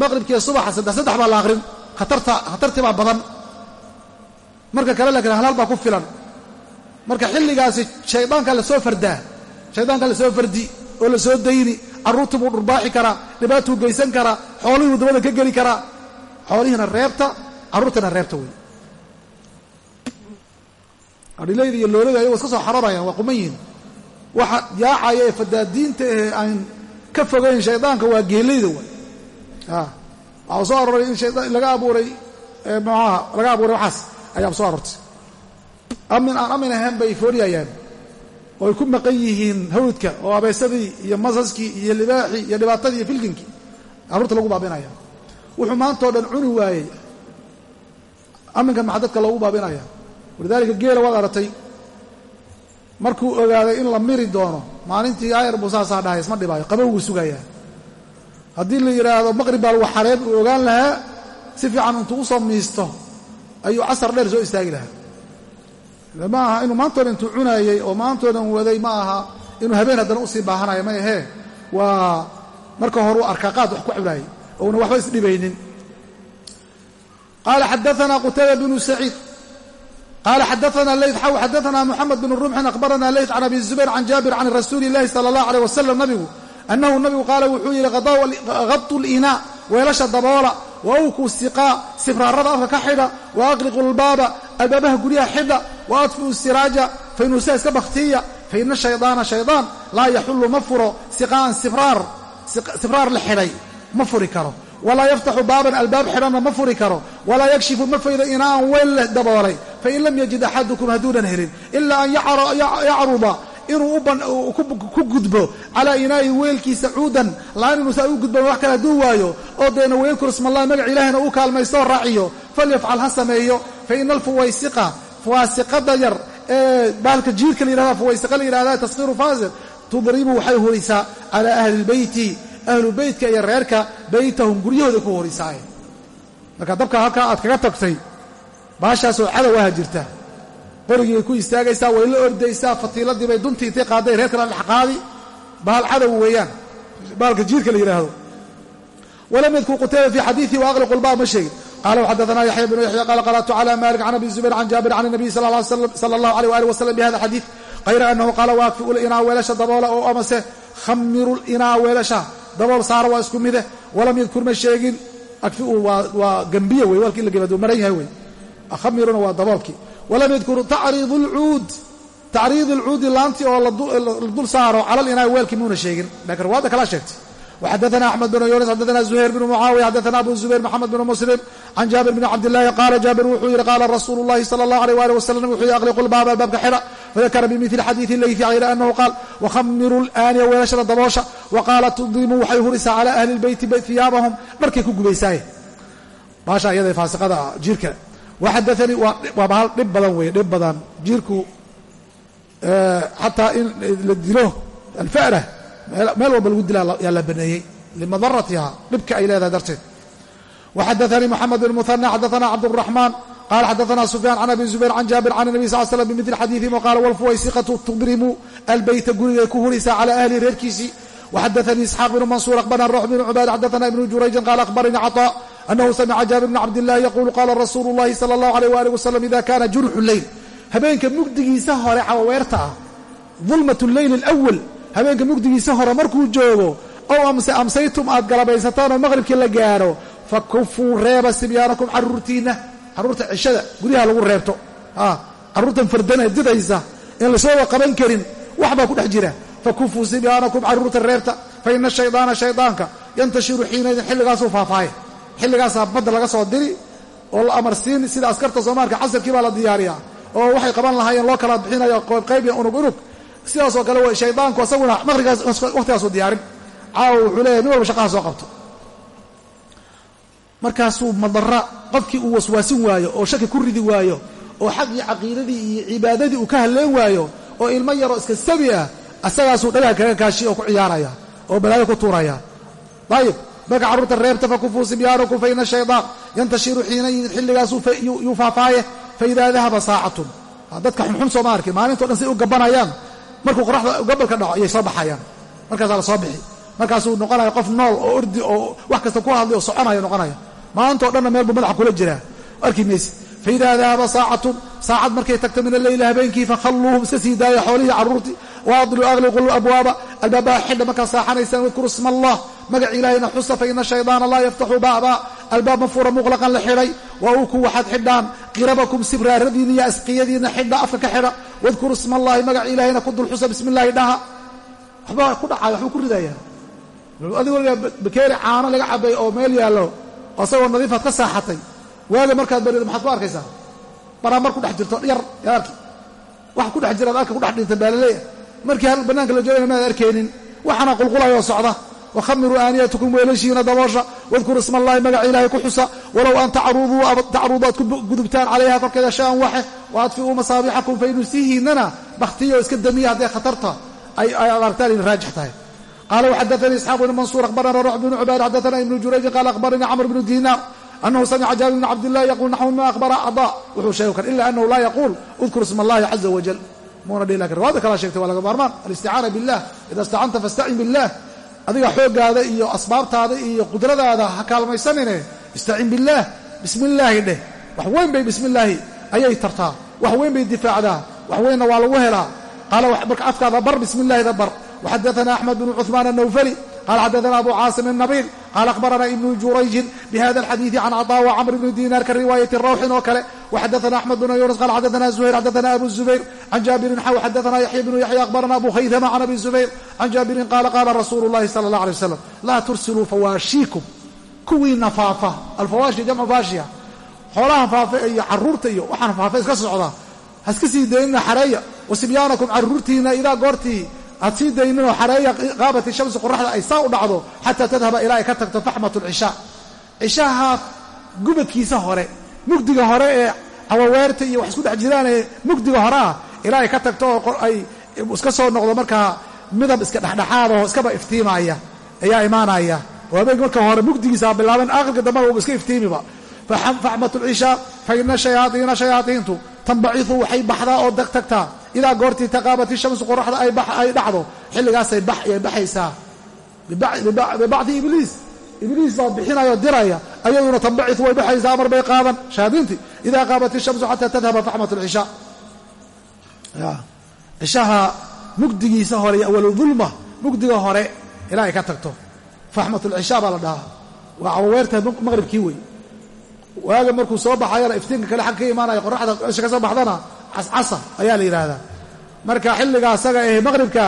maqribkiiyo subaxa saddex saddex baa la aqrin. Khatartii baa badan. Marka kale laakiin halhal baa ku filan marka xilligaasi shaydaanka la soo fardaa shaydaanka la soo fardi oo la soo dayni carruurtii buu dhurbaaxi karaa dhibaatuu geysan karaa xoolihii dabada ka geli karaa. Xoolihiina reebta carruurtana reebta wey adhilayda iyo loolada ayagoo iska soo xararayaan waa quman yihiin waxa yaacaya ee fadaadiinta ee aan ka fogayn shaydaanka waa geelayda way waxaa soo aroray in laga abuuray maaha laga abuuray waxaas ayaa soo aroortay amin aan amin ahayn bay fooriyayaan. Oo ay ku maqan yihiin hawdka oo abeesadii iyo masaskii iyo libaaxii iyo dhibaatadii iyo filkinkii carruurta lagu baabinaya. Wuxuu maantao dhan cuni waayey. Aminkan maxaa dadka loogu baabinaya? Walidaalika geela waad aratay. Markuu ogaaday in la miri doono maalintii ayar buu saasaa dhahay isma dhibaayo qabowguu sugayaa. Haddii la yidhaahdo maqrib baa lagu xareen uu ogaan lahaa si fiican intuu u soo miisto ayuu casar dheer soo istaagi lahaa ma aha inuu maantoodan intuu cunaayey oo maantoodan waday ma aha inuu habeen haddana u sii baahanayo ma ahee? Waa marka hore u arkaa qaad wax ku cunaayey ouna waxba isdhibaynin. Qaala xadaana qutayba bnu saciid. Qaala xadaana leyt xaw xadaana moxamed bn rumxin akhbarana leyt can abi zubayr can jaabir can rasuuli illahi sala allah aleyh wasalam nabigu annahu nabigu qaala wuxuu yidhi hadu linaa weelasha daboola wa awkuu siqaa sibraarada afka ka xidha wa aqliqu lbaaba albaabaha guryaha xidha wa adfi'u siraaja faynuusaa iska bakhtiya fa ina shaydaana shaydaan laa yaxullu ma furo siqaa'an sibraar la xidhay ma furi karo. Walaa yaftaxu baaban albaab xidhanna ma furi karo. Walaa yakshifu ma faydo inaaan weel leh daboolay. Fain lam yajid axadukum hadduunan helin ilaa an yacruda inuu ku gudbo calaa inaa'i weelkiisa cuudan laan inuusaa u gudban wax kale hadduu waayo oo deena wayadkur ismallahi magac ilaahina uu kaalmaysto oo raaciyo falyafcal ha sameeyo fa ina alfuwaysiqa fuwaasiqada yar ee baalka jiirka la yihahda fuwaysiqa la yihahda taskiiru faasir tudribu waxay horisaa calaa ahli lbeyti ahlu beytka iyo reerka beytahum guryahooda ku horisaaye. Marka dabka halkaa aad kaga tagtay baashaasoo cadow aha jirta qorigii ku istaagaysaa way la ordaysaa fatiiladii bay duntii intay qaadday reer kale dhexqaadi bahal cadow weeyaan bahalka jiirka la yidhaahdo walam yadkur qutayba fii xadiiihi waaqliqu lbaab ma sheegin. Qala wxadana yaxya bnu yaxya qala qara'tu cala malik can abi zubayr can jaabir can nabiy sala allahu aleyh ali wasalam bi hada xadiid hayra anahu qaala waakfiu linaa weelasha daboola oo amase khamiru linaa weelasha dabool saara waa isku mide walam yadkur ma sheegin akfiu waa gembiya wey walkii la gebad maran yahay wey khamiruna walam yadkur tacriid lcuud tacriid alcuudi laantii oo la dul saaro cala linaa weelkii muuna sheegin laakiin riwaayadda kalaa sheegtay وxadثna أحmed بن yunis xadثna زuhayr بن mucaawiya xadثna abu zubayr mxamed بن muslim can jaabir bn cabdالlahi qaala jaabir wuxuu yidhi qaala rasuulu الlahi salى الlah عalيه ali waslm wuxuu yihi aqliqu lbaaba albaabka xira fadakara bimili xadiiثi leyثi hayra anahu qaal wkhamiru اlآniya weelashada daboosha waqaala tudimuu waxay hurisaa calى ahli اlbeyti hiyaabahum dharkay ku gubaysaaye baasha iyada faasiqada jiirka waxadaanii waa bahal dhib badan wey dhib badan. Jiirku eh, xataa in la dilo alfa'ra meel walba lagu dilaa yaa la baneeyey. Limadaratiha dhibka ay leedahay darteed. Waxadaanii moxamed bn muhana xadaana cabduraxmaan qala xadaana sufyaan can abi zubayr can jaabir can nabi sal slm bimidli xadiiihim qala walfuwaysiqatu tudrimu albayta gurigay ku hurisaa cala ahlihi reerkiisii waxadaanii isxaaq bn mansuur akhbarna ruux bn cubaad xadaثna ibnu jurayjin qala akhbaranii caطاء anahu samica jaabir bn cabdillahi yaqulu qala rasuulu اllahi salى اllahu alيyh wali wasalam ida kana jurxu leyl habeenka mugdigiisa hore cawaweerta ah dulmat leyl اlأwal habeenka mugdigiisa hore markuu joogo ow amse amsaytum aad galabaysataan oo maqhribkii la gaadho fakufuu reeba sibyaanakum caruurtiinna carruurta cishada guryaha lagu reebto carruurtan fardana didaysa in lasooba qaban karin wax baa ku dhex jira fakufuu sibyaanakum carruurta reebta fa ina shaydaana shaydaanka yantashiru xiinaydin xilligaasuu faafaaye xilligaasaa badda laga soo diri oo la amarsiin sida askarta soomaalika casarkii baa la diyaariyaa oo waxay qaban lahaayeen loo kala bixinayo qoybqayb iyo unug unug sidaasoo kale w shaydaanku asaguna maqrigaas wakhtigaasu diyaarin caawa wuxuu leeyahy nin walba shaqaha soo qabto markaasuu madara qofkii uu waswaasin waayo oo shaki ku ridi waayo oo xaqii caqiidadii iyo cibaadadii uu ka halleen waayo oo ilmo yaroo iska sabi ah asagaasuu dhagaha kaga kaashi oo ku ciyaaraya oo balaayo ku tuuraya. Ayib marka carruurta reebta fakufuu sibyaanukum fa shaydaan yantashiru xiinayin xilligaasuu yuu faafaaye faidaa dahaba saacatun. Dadka xunxun sooma arkin maalintao dhan say u gabanayaan markuu qoraxda gabalka dhaco ayay soo baxayaan. Markaasaa la soo bixi. Markaasuu noqonaya qof nool oo ordi oo wax kasta ku hadlay oo soconaya noqonaya. Maantao dhanna meel buu madaxa kula jiraa arki mayse faidaa dahaba saacatun saacad markay tagto min alleyli habeenkii fakhalluuhum iska sii daaya xoolihii carruurtii waadluu agliqu abwaaba albaabaha xidha markaad saaxanaysaan wadkuru isma allah magac ilaahayna xusa fa ina shaydaana laa yaftaxu baaba albaab mafuura muqlaqan la xidhay wa uku waxaad xidhaan qirabakum sibraaradiina iyo asqiyadiina xidha afka ka xidha wadkuru isma allahi magac ilaahayna ku dul xusa bismi illaahi dhaha waxbaa ku dhacaya waxbuu ku ridayaa adigoo bakeeri caano laga cabay oo meel yaallo asagoo nadiifaad ka saaxatay waaga markaad barido maxaad ku arkaysaa baramar ku dhex jirto yar yaarki wax ku markii hal bannaanka la joogana maad arkaynin waxaana qulqulayoo socda. Wakhamiruu aaniyatukum weelashiina daboosha. Wadkuru isma allahi magaca ilaahay ku xusa. Walow an tacruduu aad ku gudubtaan calayha korkeeda shaan waxe wa adfi'uu masaabixakum fa inusihiinana bakhtiyo iska damiya hadday khatarta ay aragtaan inay raajix tahay. Qaala waxadaanii isxaaq bnu mansuur akhbarana ruux bnu cubaad xadaana ibnu jurayjin qaala akhbaranii camr bnu diinaar anahu samica jaabir bn cabdillahi yaquul naxwu ma akhbara acdaa. Wuxuu sheegi kar ila anahu laa yaquul udkur isma allahi caza muna dhihi laakiin riwaayada kala sheegtay waa laga maarmaan alisticaana billah ida istacanta fastacin billah. Adiga xooggaada iyo asbaabtaada iyo qudradaada ha kaalmaysanine. Istacin billaah bismi illaahi dheh. Wax weyn bay bismi illaahi ayay tartaa. Wax weyn bay difaacdaa. Wax weynna waa lagu helaa. Qaala marka afkaada bar bismi illahida bar. Waxadaana axmed binu cuhmaan annawfali qala xadaana abu caasim الnabiil qala akhbarana ibnu jurayjin bihada alxadiidi can caطaa wcamr bni dinar ka riwaayati rawxin oo kale waxadaana axmed bnu yunis qala xadaana zuhayr xadaana abu zubayr can jaabirin xaw xadaana yaxya bnu yaxya akhbarana abu khaydama can abi zubayr can jaabirin qaala qaala rasuulu llahi sala allah alay wasalam laa tursiluu fawaashiikum kuwiina faafa alfawaashi jamcu faashiya xoolahan faafa iyo caruurta iyo waxaan faafa iska socdaa ha iska sii daynina xareeya wasibyaanakum caruurtiina idaa goortii aad sii dayninoo xareeya qaabati shamsi qoraxda ay saa u dhacdo xataa tadhaba ilaa ay ka tagto faxmat lcishaa cishaha gubadkiisa hore mugdiga hore ee cawaweerta iyo wax isku dhex jiraanee mugdiga hore ah ilaa ay ka tagto oo ay iska soo noqdo markaa midab iska dhexdhexaadoo iskaba iftiimaya ayaa imaanaya oo habeenka marka hore mugdigiisa bilaaban aakhirka dambana uuba iska iftiimiba faxmat lcishaa fa ina shayaaiina shayaaiintu tanbaciu waxay baxdaa oo dag tagtaa idaa goortii taqaabati shamsu qoraxda ay dhacdo xilligaasay baxaysaa. Bibacdi ibliis. Ibliis baa bixinayao diraya ayaduna tanbaciu way baxaysaa amar bay qaadan. Shayaadiintii idaa qaabat ishamsu xataa tadhaba faxmat lcishaa cishaha mugdigiisa hore iyo awaludulma mugdiga hore ilaa ka tagto. Faxmat lcishaa baa la dhahaa. Waa cawaweerta maqribkii wey waaga markuu soo baxayana iftiinka kale xag ka imaanaya qoraxda isha ka soo baxdana cascasa ayaa la yidhaahdaa. Marka xilliga asaga ee maqribka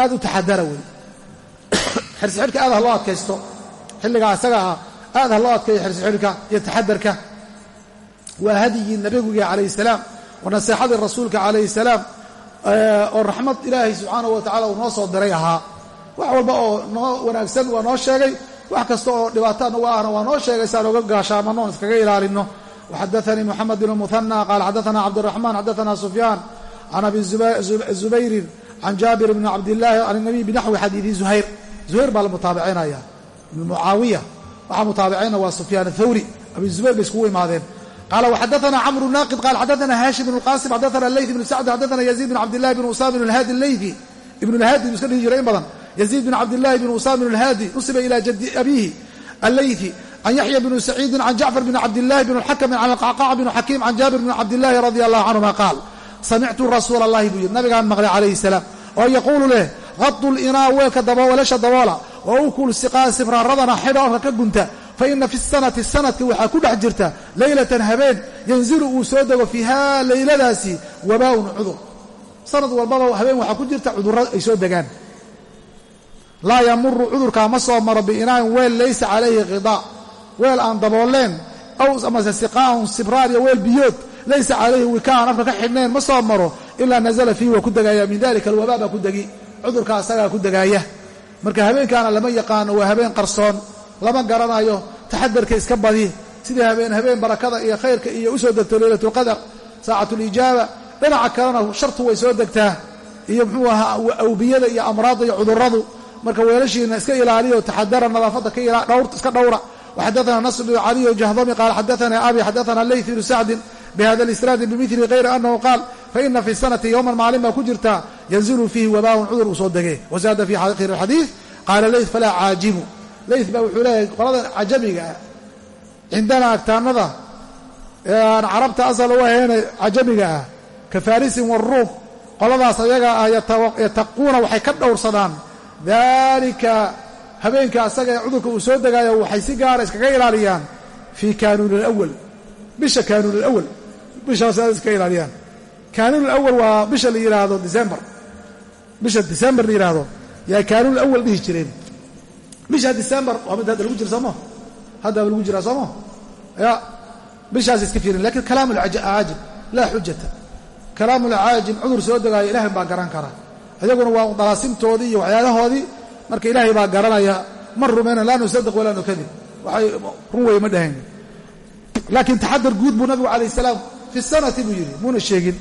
aad u taxadara wey xirsixidhka aad ha adkaysto. Xilligaa asaga ah aad ha loo adkaeyo xirsixidhka iyo taxadarka waa hadyigii nabigiga calayhi salaam wa naseexadii rasuulka calayhi salaam oo raxmad ilaahay subxaanahu wa tacala uu noo soo diray ahaa. Wax walba oo noo wanaagsan waa noo sheegay. Wax kasta oo dhibaato anagu ahna waa noo sheegay saan oga gaashaamano on iskaga ilaalino waxadaanii moxamed bn muhanى qaala xadaana cabdiraxmaan xadaana sufyaan can abi zubayrin can jaabir bni cabdillaahi can nabiy binaxwi xadiidi zuhayr zuhayr baa la mutaabicinaya ibn mucaawiya waxaa mutaabicayna waa sufyaan athawri abi zubayr bay iskugu imaadeen waxadaana camru naaqid qala xadaana haashim bn اlqasim xadaana leyth bn sacd xadaana yaziid bn cabdillahi bn usaam bn lhaadi leythi ibn lhaadi buu iska dhihi jiray in badan yaziid bn cabdillahi bn usaam bn lhaadi nusiba ila jadi abiihi alleythi can yaxya bn saciidin can jacfar bn cabdillahi bn xakmi can alqacqac bn xakiim can jaabir bn cabdillahi radi allahu canhuma qaal samictu rasuula allahi buu yidhi nabigaan maqlay calayhi salaam oo yaquulu leh qadu linaa weelka weelasha daboola oo u kul siqaa sibraaradana xidhoonka ka gunta fa ina fi sanati sanadka waxaa ku dhex jirta leylatan habeen yanzilu uu soo dego fiiha leyladaasi wabaa'un cudur sanad walbaba habeen waxaa ku jirta cudurro ay soo degaan laa yamuru cudurkaa ma soo maro biinaain weel laysa calayhi khidaa weel aan dabooleen aw amase siqaa'un sibraar iyo weel biyood laysa calayhi wikaan afka ka xidhnayn ma soo maro ilaa nazala fiihi waa ku degaaya min dalika alwabaa baa ku degi. Cudurka asagaa ku degaaya marka habeenkaana lama yaqaano waa habeen qarsoon. Lama garanayo taxadarka iska badi. Sidii habeen habeen barakada iyo khayrka iyo u soo degto leylatulqadar saacatulijaaba dhinaca kalena shartu way soo degtaa. Iyo muxuu ahaa awbiyada iyo amraadda iyo cudurradu marka weelashiina iska ilaaliyo taxadara nadaafadda iska dhowra. Waxadaana nasr bn caliy jahdami qaal xadaana abi xadaana leyth bnu sacdin bihada lisnaadi bimili hayri anahu qaal faina fi sanati yowman maalin baa ku jirta yanzilu fiihi wabaa'un cudur uu soo dege wazaada fi akhir alxadiid qaala leyth falaa caajibu. Leyth baa wuxuu leeyahay qolada cajamiga ah cindana agtaanada aan carabta asal u ahayne cajamiga ah ka farisin waruum qoladaas ayaga ah dalika habeenka asaga cudurka uu soo degaayo waxay si gaara iskaga ilaaliyaan fii kaanuun alawal bisha kaanuun alawal bishaas iskaga ilaaliyaan. Kaanuun alawal waa bisha la yidhaahdo december. Bisha december la yidhaahdo yaa kaanuun alawal dhihi jireen. Bisha december waa mid hadda lagu jira sooma haddaba lagu jiraa sooma ya bishaas iska fiirin laakiin kalaam alcaajib laa xujata kalaam alcaajib cudur soo degaayo ilahan baa garan kara iyaguna waa dalaasintoodii iyo waxyaalahoodii. Marka ilaahay baa garanaya ma rumayna laa nusaddiq walaa nukadib waxay run weye ma dhahayn laakiin taxadar guud buu nabigu calayh salaam fi sanati buu yidhi muuna sheegin.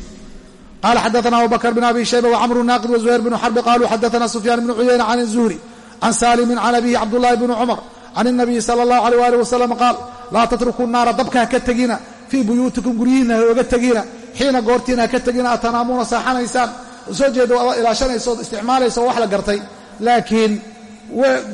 Qaala xadaana abubakr bn abi shayba wacamru naaqid wazuhayr bnu xarbi qaluu xadaana sufyaan bnu cuyayna can izuhri can saalimin can abihi cabdullaahi bni cumar can inabiyi sala allahu aleyh alih wasalam qaal laa tatrukuu naara dabkaha ka tegina fii buyuutikum guryihiinna ha oga tegina xiina goortiina ha ka tegina atanaamuuna saaxanaysaan? soo jeeda waaba ilaashanaysa ood oo wax la gartay. Laakiin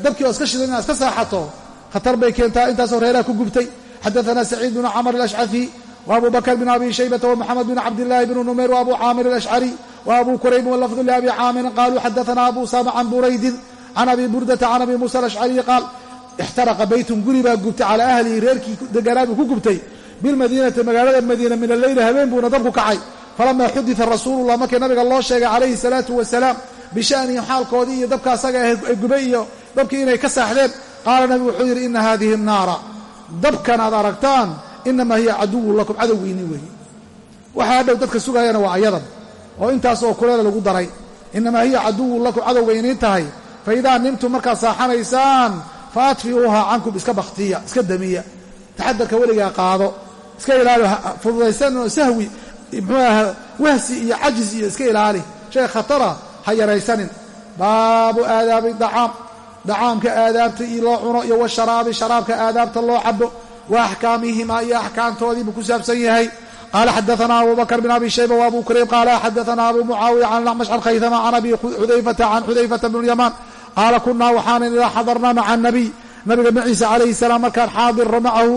dabkii oo iska shidan inaad iska saaxato khatar bay keentaa intaasoo reeraha ku gubtay. Xadaanaa saciid bnu camr alashcafi wa abu بن bn abi shaybata wmuxamed bn cabdillaahi بن numayr wa abu caamir alashcari wa abu kurayb walafdu liabi caamirin qaaluu xadaanaa abu usama can buraydin can abi burdata can abi muusa alashcariyi qaal ixtaraqa baytun guri baa gubtay calaa ahlihi reerkii deganaabuu ku gubtay. Bilmadiinati magaalada madiina min alleyli habeen buuna dab kacay falamaa xudita rasuululah markii nabiga loo sheegay calayhi salaatu wasalaam bishanihim xaalkoodii iyo dabka asaga ahayd gubay iyo dabkii inay ka saaxdeen qaala nabigu wuxuu yidhi ina haadihi naara dabkan aad aragtaan inamaa hiya caduwun lakum cadowgiinni weeye waxa hadhow dadka sugaayana waa ayadan oo intaas oo kuleela lagu daray inamaa hiya caduwun lakum cadowga iniin tahay fa idaa nimtum markaad saaxanaysaan fa adfiuuha cankum iska bakhtiya iska damiya taxadarka weligaa qaado iska ilaalo fududaysanoo sahwi muxuu aha wahsi iyo cajis iyo iska ilaali. Shay khatara ha yaraysanin. Baabu aadaabi dacaam. Dacaamka aadaabta iyo loo cuno iyo washaraabi sharaabka aadaabta loo cabo wa axkaamihimaa iyo axkaamtoodii buu ku saabsan yahay. Qaala xadaana abu bakr bn abi shayba w abu kurayb qaala xadaana abu mucaawiya can acmash can khaytama can abi xudayfata can xudayfata bn yamaan. Qaala kunaa waxaanan idaa xadarnaa maca nabiy. Nabiga maciisa calayhi salaam markaan xaadirro macahu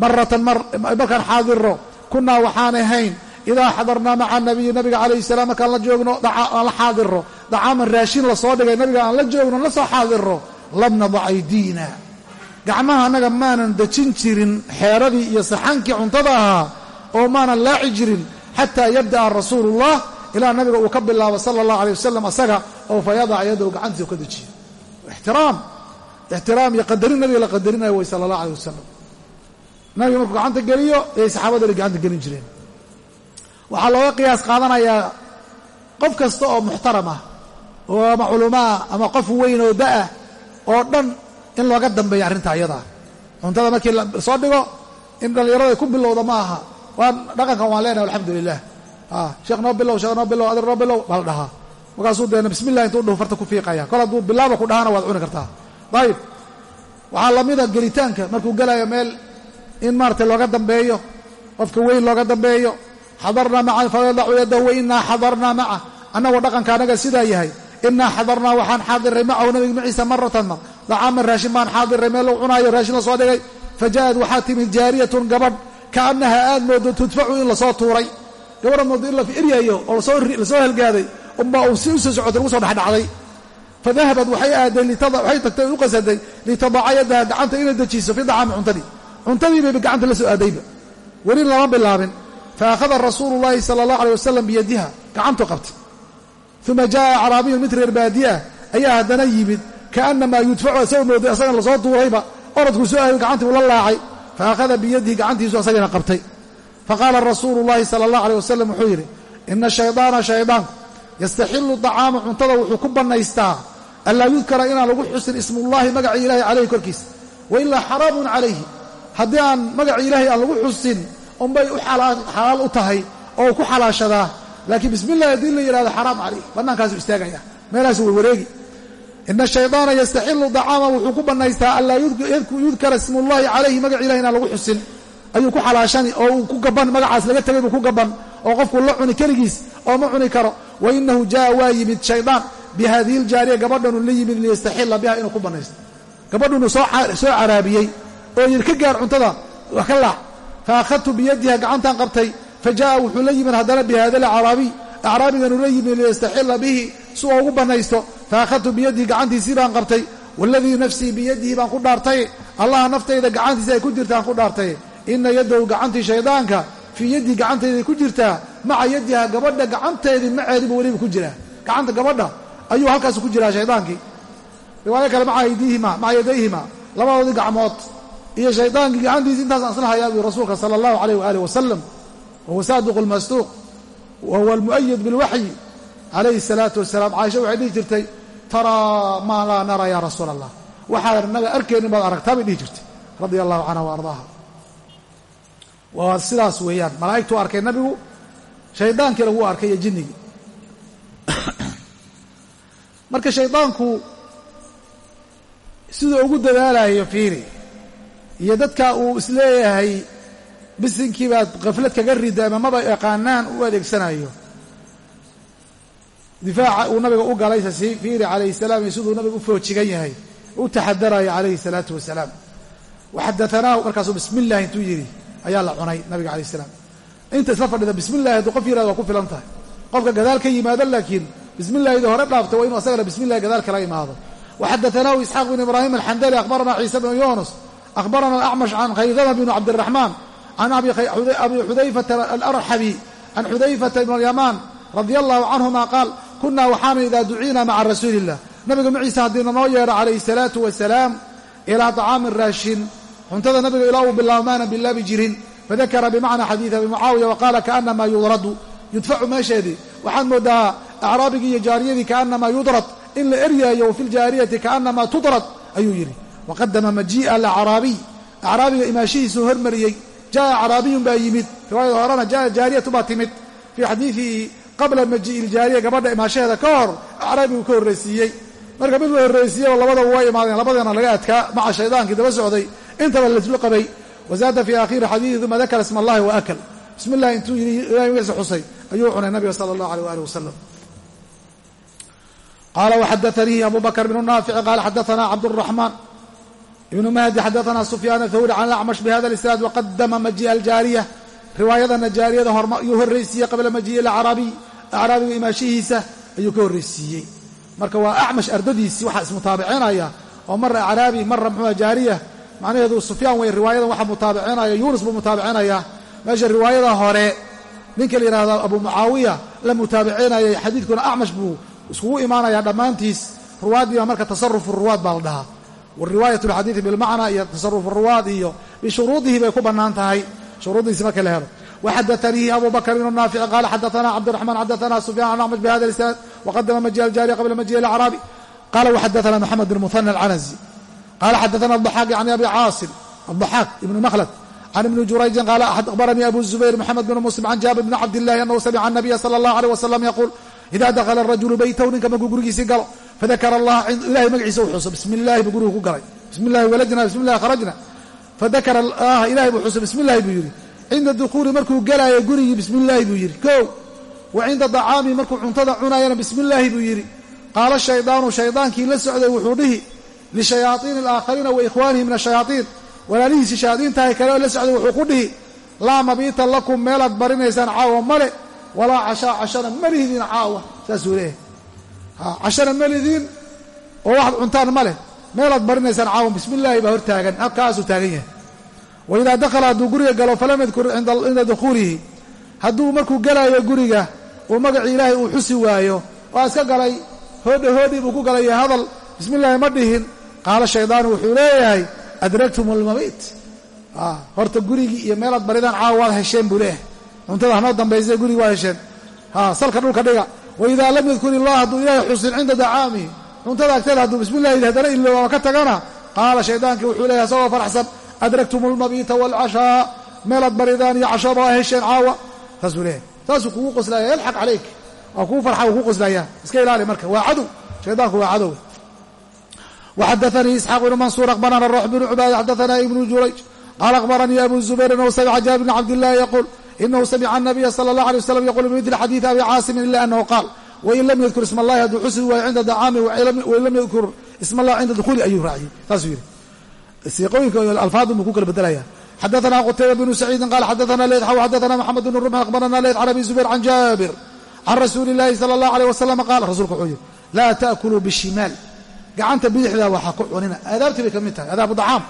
maratan markaan xaadirro. Kunaa waxaan ahayn idaa xadarnaa maca nabiyi nabiga calayhi salaam markaan la joogno aan la xaadirro. Dacaaman raashin la soo dhigay nabiga aan la joogno la soo xaadirro. Lam nadac aydiina. Gacmaha annaga maanan dejin jirin xeeradii iyo saxankii cuntada ahaa oo maanan laaci jirin xataa yabda'a rasuulullah ilaa nabiga uu ka bilaabo sala allahu alay wasalam asaga oo fa yadaca yadahu gacantiisa u ka dejiyo. Ixtiraam. Ixtiraam iyo qadarin nabiga la qadarinayo way sala allah aleh wasalam nabiga markuu gacanta geliyo ayay saxaabadani gacanta gelin jireen waxaa looga qiyaas qaadanayaa qof kasta oo muxtaram ah oo ama culumaa ama qof weyn oo da'ah oo dhan in looga dambeeya arrinta ayadaa cuntada markii la soo dhigo in dhallinyarada ku bilowda ma aha. Waa dhaqankan waan leenahay alxamdu lilah sheekh noo bilow sheekh noo bilow adir noo bilow baa la dhahaa. Markaasuu deena bismillah intuu dhuhu farta ku fiiqaya. Kol hadduu bilaaba ku dhahana waad cuni kartaa. Dayib. Waxaa lamida gelitaanka markuu gelayo meel in maaratay looga dambeeyo qofka weyn looga dambeeyo xadarnaa maca fayadacu yadahu inaa xadarnaa maca annagoo dhaqanka anaga sidaa yahay inaa xadarnaa waxaan xaadiray macahu nabiga maciisa maratan mar dacaaman raashin baan xaadiray meel lagu cunaayo raashin la soo dhigay fa ja'ad waxaa timid jaariyatun gabadh kaannaha aad moodo tudfacu in la soo tuuray gabadha moodo in la eryayo oo la soo halgaaday unbaa uu si u soo socotay lagu soo dhexdhacday fa dahabad waxay aaday waxay tagtay u qasaday litadaca gacanta inay dejiiso fi dacaami cuntadii cuntadii bayba gacanta la soo aadayba weli lama bilaabin fa akhada rasuulu llaahi sala allah aleh wasalam biyadiha gacantuu qabtay uma jaءa acraabiyun mid reer baadiye ah ayaa haddana yimid kaanamaa yudfacu asagoo mooday asagan la soo tuurayba orodkuu soo aaday gacantii ula laacay fa akhada biyadihi gacantiisu asagana qabtay faqaala rasuulu llahi sala allah aleh wasalam wuxuu yidhi ina shaydaana shaydaanku yastaxilu dacaama cuntada wuxuu ku bannaystaa anlaa yudkara inaan lagu xusin ismullahi magacii ilahi calayhi korkiisa wailaa xaraamun calayhi haddii aan magacii ilaahay aan lagu xusin unbay xalaal u tahay oo ku xalaashadaa laakiin bismi illahi haddii la yidhahdo xaraam calayh bannaankaasu istaagaya. Meelaasu warwareegi ina shaydaana yastaxilu dacaama wuxuu ku bannaystaa anlaa yudkara ismullahi calayhi magaci ilahi inaan lagu xusin. Ayuu ku xalaashani oo uu ku gaban magacaas laga tegay buu ku gaban oo qofku la cuni keligiis oo ma cuni karo. Wa inahu jaa waa yimid shaydaan bihadihi ljaariya gabadhanuu la yimid liyastaxila biha inuu ku bannaysto gabadhunu soo caraabiyey oo yidhi ka gaar cuntada wax ka laac fa akhadtu biyadiha gacantan qabtay fa ja'a wuxuu la yimid haddana bihada alacraabiy acraabiganuu la yimid liyastaxila bihi si oo ugu bannaysto fa akhadtu biyadihi gacantiisii baan qabtay waaladii nafsii biyadihi baan ku dhaartay allaha naftayda gacantiisa ay ku jirtaan ku dhaartay ina yadahu gacantii shaydaanka fii yaddii gacantayday ku jirtaa maca yadiha gabadha gacanteedii maceedibu weliba ku jiraa gacanta gabadha ayuu halkaas ku jiraa shaydaankii riwaayo kale maca aydiihima maca yadayhima labadoodii gacmood iyo shaydaankii gacantiisi intaasaan isla bui rasuulka sala allahu alayh waaalih wasalam wahuwa saadiqu almasduuq wa huwa almu'ayad bilwaxyi calayhi salaatu wasalaam caaisha waxay dhihi jirtay taraa maa laa nara yaa rasuula allah waxaadan naga arkaynin baad aragtaa bay dhihi jirtay radia allahu canha wa ardaaha waa sidaas weeyaan malaa'igtuu arkay nabigu shaydaankiina wuu arkay iyo jinnigii. (coughs) Marka shaydaanku siduu ugu dadaalayo fiiri iyo dadka uu is leeyahay bisinkii baad khaflad kaga rida ama maba yaqaanaan u adeegsanayo. Difaaca uu nabiga u galay fiiri calayhi salaam siduu nabiga u foojigan yahay u taxadarayo calayhi salaatu wasalaam. Waxadaanaahu markaasuu bismi illahi intuu yidhi ayaa la cunay nabiga alayh salaam. Inta isla fadhida bismi illahi hadduu qof yiraahdo waa ku filan tahay. Qofka gadaal ka yimaado laakiin bismi illahida hore dhaafta waa inuu asagana bismi illahi gadaal kala imaado waxadaanaahu isxaaq bn ibraahim alxandali akhbarana ciisa bn yunus akhbarana alacmash can khaydama bn cabdiraxmaan can abi xudayfata alarxabi can xudayfata ibn alyamaan radia allahu canhuma qaal kunaa waxaanu idaa duciina maca rasuuli illah nabiga maciise haddiina noo yeedho calayhi salaatu wasalaam ilaa طacaamin raashin cuntada nabiga ilaa uu bilaabo maanan bilaabi jirin fadakara bimacna xadiid abi mucaawiya waqaala kaanamaa yudradu yudfacu meesheedii waxaad moodaa acraabigii iyo jaariyadii kaanamaa yudrad in la eryaayo fi ljaariyati kaanamaa tudrad ayuu yidhi waqadama majii'a alacraabiy acraabiga imaashihiisuu hormariyey jaa acraabiyun baa yimid riwaayada horena jaa jaariyatu baa timid fii xadiidihi qabla majii'i iljaariya gabadha imaashaheeda ka hor acraabigu ka horraysiiyey marka mid la horraysiiyaba labadaba waa imaadeen labadeena laga adkaa maca shaydaankii daba socday intaba laislu qabay wazaada fii akhiri xadiidi uma dakara isma allahi wa akal bismi illahi intuu yidhi ilahay magaciisa xusay ayuu cunay nabiga sala allahu aleyh waalih wasalam qaala waxadaanii abu bakr bnu naafici qaala xadaana cabduraxmaan ibnu mahdi xadaana sufyaan athawri can alacmash bihada lisnaad waqadama majii'a aljaariya riwaayadana jaariyada yuu horraysiiyey qabla majii'i alacraabiy acraabiga imaashihiisa ayuu ka horraysiiyey marka waa acmash ardadiisii waxaa ismutaabicinaya oo mara acraabi mara muxua jaariya macnaheedu sufyaan wey riwaayadan waxaa mutaabicinaya yuunus buu mutaabicinaya meesha riwaayada hore ninka la yidhahdo abu mucaawiya la mutaabicinayay xadiidkuna acmash buu iskugu imaanaya dhammaantiis. Ruwaaddiiba marka tasarufu ruwaad baa la dhahaa wariwaayat alxadiidi bilmacna iyo tasaruf ruwaad iyo bishuruudihi bay ku bannaan tahay. Shuruuddiisi marka la helo. Waxadaaniihi abu bakr bn naafici qaala xadaana cabdiraxmaan xadaana sufyan an acmash bihada isnaad waqadama maji aljaariya qabla maji alacraabi qala waxadaana maxamed bn muhana alcanazi qala xadaana adaxaaq an abi caasim adaxaaq ibnu makhlad. Can ibni jurayjin qaala ahbaranii abu zubayr moxamed bn muslim can jaabir bni cabdillahi anahu samica anabiya sala allah aleyh wasalam yaquul ida dakhala arajulu baytahu ninka markuu gurigiisii galo fadakara allaha ilahay magaciisa uu xuso bismi illaahi buu gurigu ku galay bismi illahi waladna bismi illahi kharajna fadakara allaha ilahay buu xuso bismi illaahi buu yidhi cinda dukhuuli markuu galaayo gurigii bismi illaahi buu yidhi kow wa cinda dacaami markuu cuntada cunaayana bismi illaahi buu yidhi qaala shaydaanu shaydaankii la socday wuxuu dhihi lishayaaiini alaakhariina wa ikhwaanihi min ashayaatiin walaalihiisi shayaadiintahay kale oo la socday wuxuu ku dhihi laa mabiita lakum meelaad marinaysaan caawa male walaa cashaa cashana ma lihidiin caawa saasuu leeyahay cashana malihidiin oo waxaad cuntaan ma leh meelaad barinaysaan caawa bismi illaahi baa hor taagan halkaasuu taagan yahay waidaa dakhala hadduu guriga galo falam yadkur cinda dukhuulihi hadduu markuu gelaayo guriga uu magacii ilaahay uu xusi waayo waa iska galay hoodha hoodhii buu ku galaya hadal bismi illaahi ma dhihin qaala shaydaanu wuxuu leeyahay adraktum almabiit horta gurigii iyo meelaad baridaan caawa waad hesheen buu leeyahay cuntada hanoo dambaysa gurigi waad hesheen salka dhulka dhiga waidaa lam yadkur illah hadduu ilaahay xusin cinda dacaamihi cuntada agteeda hadduu bismi illahi haddana ilooba ka tagana qaala shaydaankii wuxuu leeyahay isagoo faraxsan adraktum almabiita waalcashaa meelaad baridaan iyo cashaba waa hesheen caawa saasuu leeyahay saasuu kugu qoslaya yalxaq calayk waa kuu farxa wuu ku qoslaya iska ilaali marka waa cadow shaydaanku waa cadow وxadثnii isxaaq بn maنsuur akhbarana الروح بن cubaad xadثna ibn jurayj qaala akhbaranii abu zubayr inahu samca jaabir bn cabdالlahi yquul inahu samica anabiya sala allah alay wasalam yaqulu bimidli xadiidi abi caasimin ila anahu qaal wain lam yadkur isma allahi hadduu xusi waayo cinda dacaami wain lam yadkur isma allah cinda dukuuli ayuu raaciyey saasuu yidhi siiqooyinka alfaadun buu ku kala bedelaya xadaana qutayba bnu saciidin qaal xadaana ledxw xadaana maxamed bnu rumx aqbarana leyd can abi zubayr can jaabir can rasuuli illaahi sala allah aleyh wasalam qaal rasuulka wuxuu yidhi laa taakuluu bishimaal gacanta bidixdaa waxa ku cunina aadaabtii bay ka mid tahay adaabu dacaam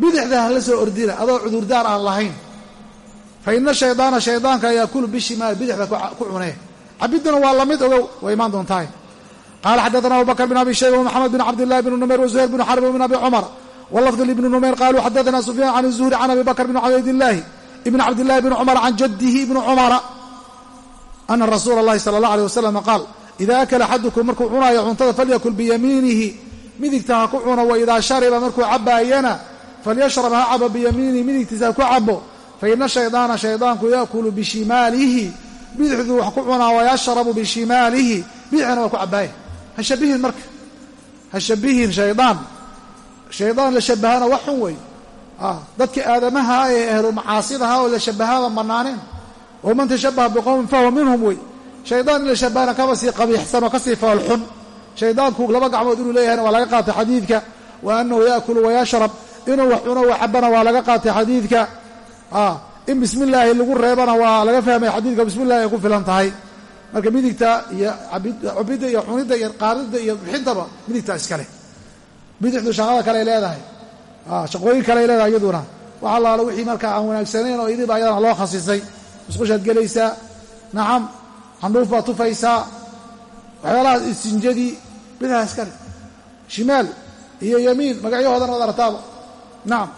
bidixda hala soo ordina adoo cudurdaar aan lahayn fa ina shaydaana shaydaanka yaakulu bishimaal bidixda ku cunee. Cabiduna waa la mid ogow way imaan doontahay. Qaala xaddaana abubakr bin abi shayba wmaxamed bin cabdillahi bn numayr wazuhayr bn xarb bin abi cumar walafd libni numayr qaluu xaddaana sufyaan can zuhri can abi bakr bn cabaydillaahi ibn cabdillahi bn cumar can jadihi ibni cumara ana rasuula allahi sala allah aleh wasalam qaal idaa akala axadukum markuu cunaayo cuntada falyakul biyamiinihi. Midigta ha ku cuno wa shariba markuu cabaayana falyashrab ha cabo biyamiinihi midigtiisa ku cabo fa ina shaydaana shaydaanku yaakulu bishimaalihi bidixduu wax ku cunaa wayashrabu bishimaalihi bidixna waa ku cabaaya ha shabihin marka. Ha shabihin shaydaan. Shaydaan la shabahana wax xun wey dadka aadamaha ee ahlu macaasidaha oo la shabahaba bannaaneen waman tashabaha biqowmin fahuwa minhum wey shaydaan in la shabahana kaba sii qabiixsan oo ka sii foolxun shaydaanku laba gacmood inuu leeyahayna waa laga qaatay xadiidka. Wa annahu yaakulu wayashrab inuu wax cuno wax cabana waa laga qaatay xadiidka in bismi illaahi lagu reebana waa laga fahmaya xadiidka bismi illahi ay ku filan tahay marka midigta iyo cubidda iyo cunidda iyo qaadidda iyo bixintaba midigta iskale bidixdu shaqada kale ay leedahay. Shaqooyin kale ay leedahay iyaduna. Wax allaala wixii markaa aan wanaagsanayn oo idiba ayadana loo khasisay. Musqushaad gelaysaa nacam xandhuuf baad tufaysaa waxyaalahaas istinjadii bidaha iskale shimaal iyo yamiin magacyahoodana waad artaaba nacam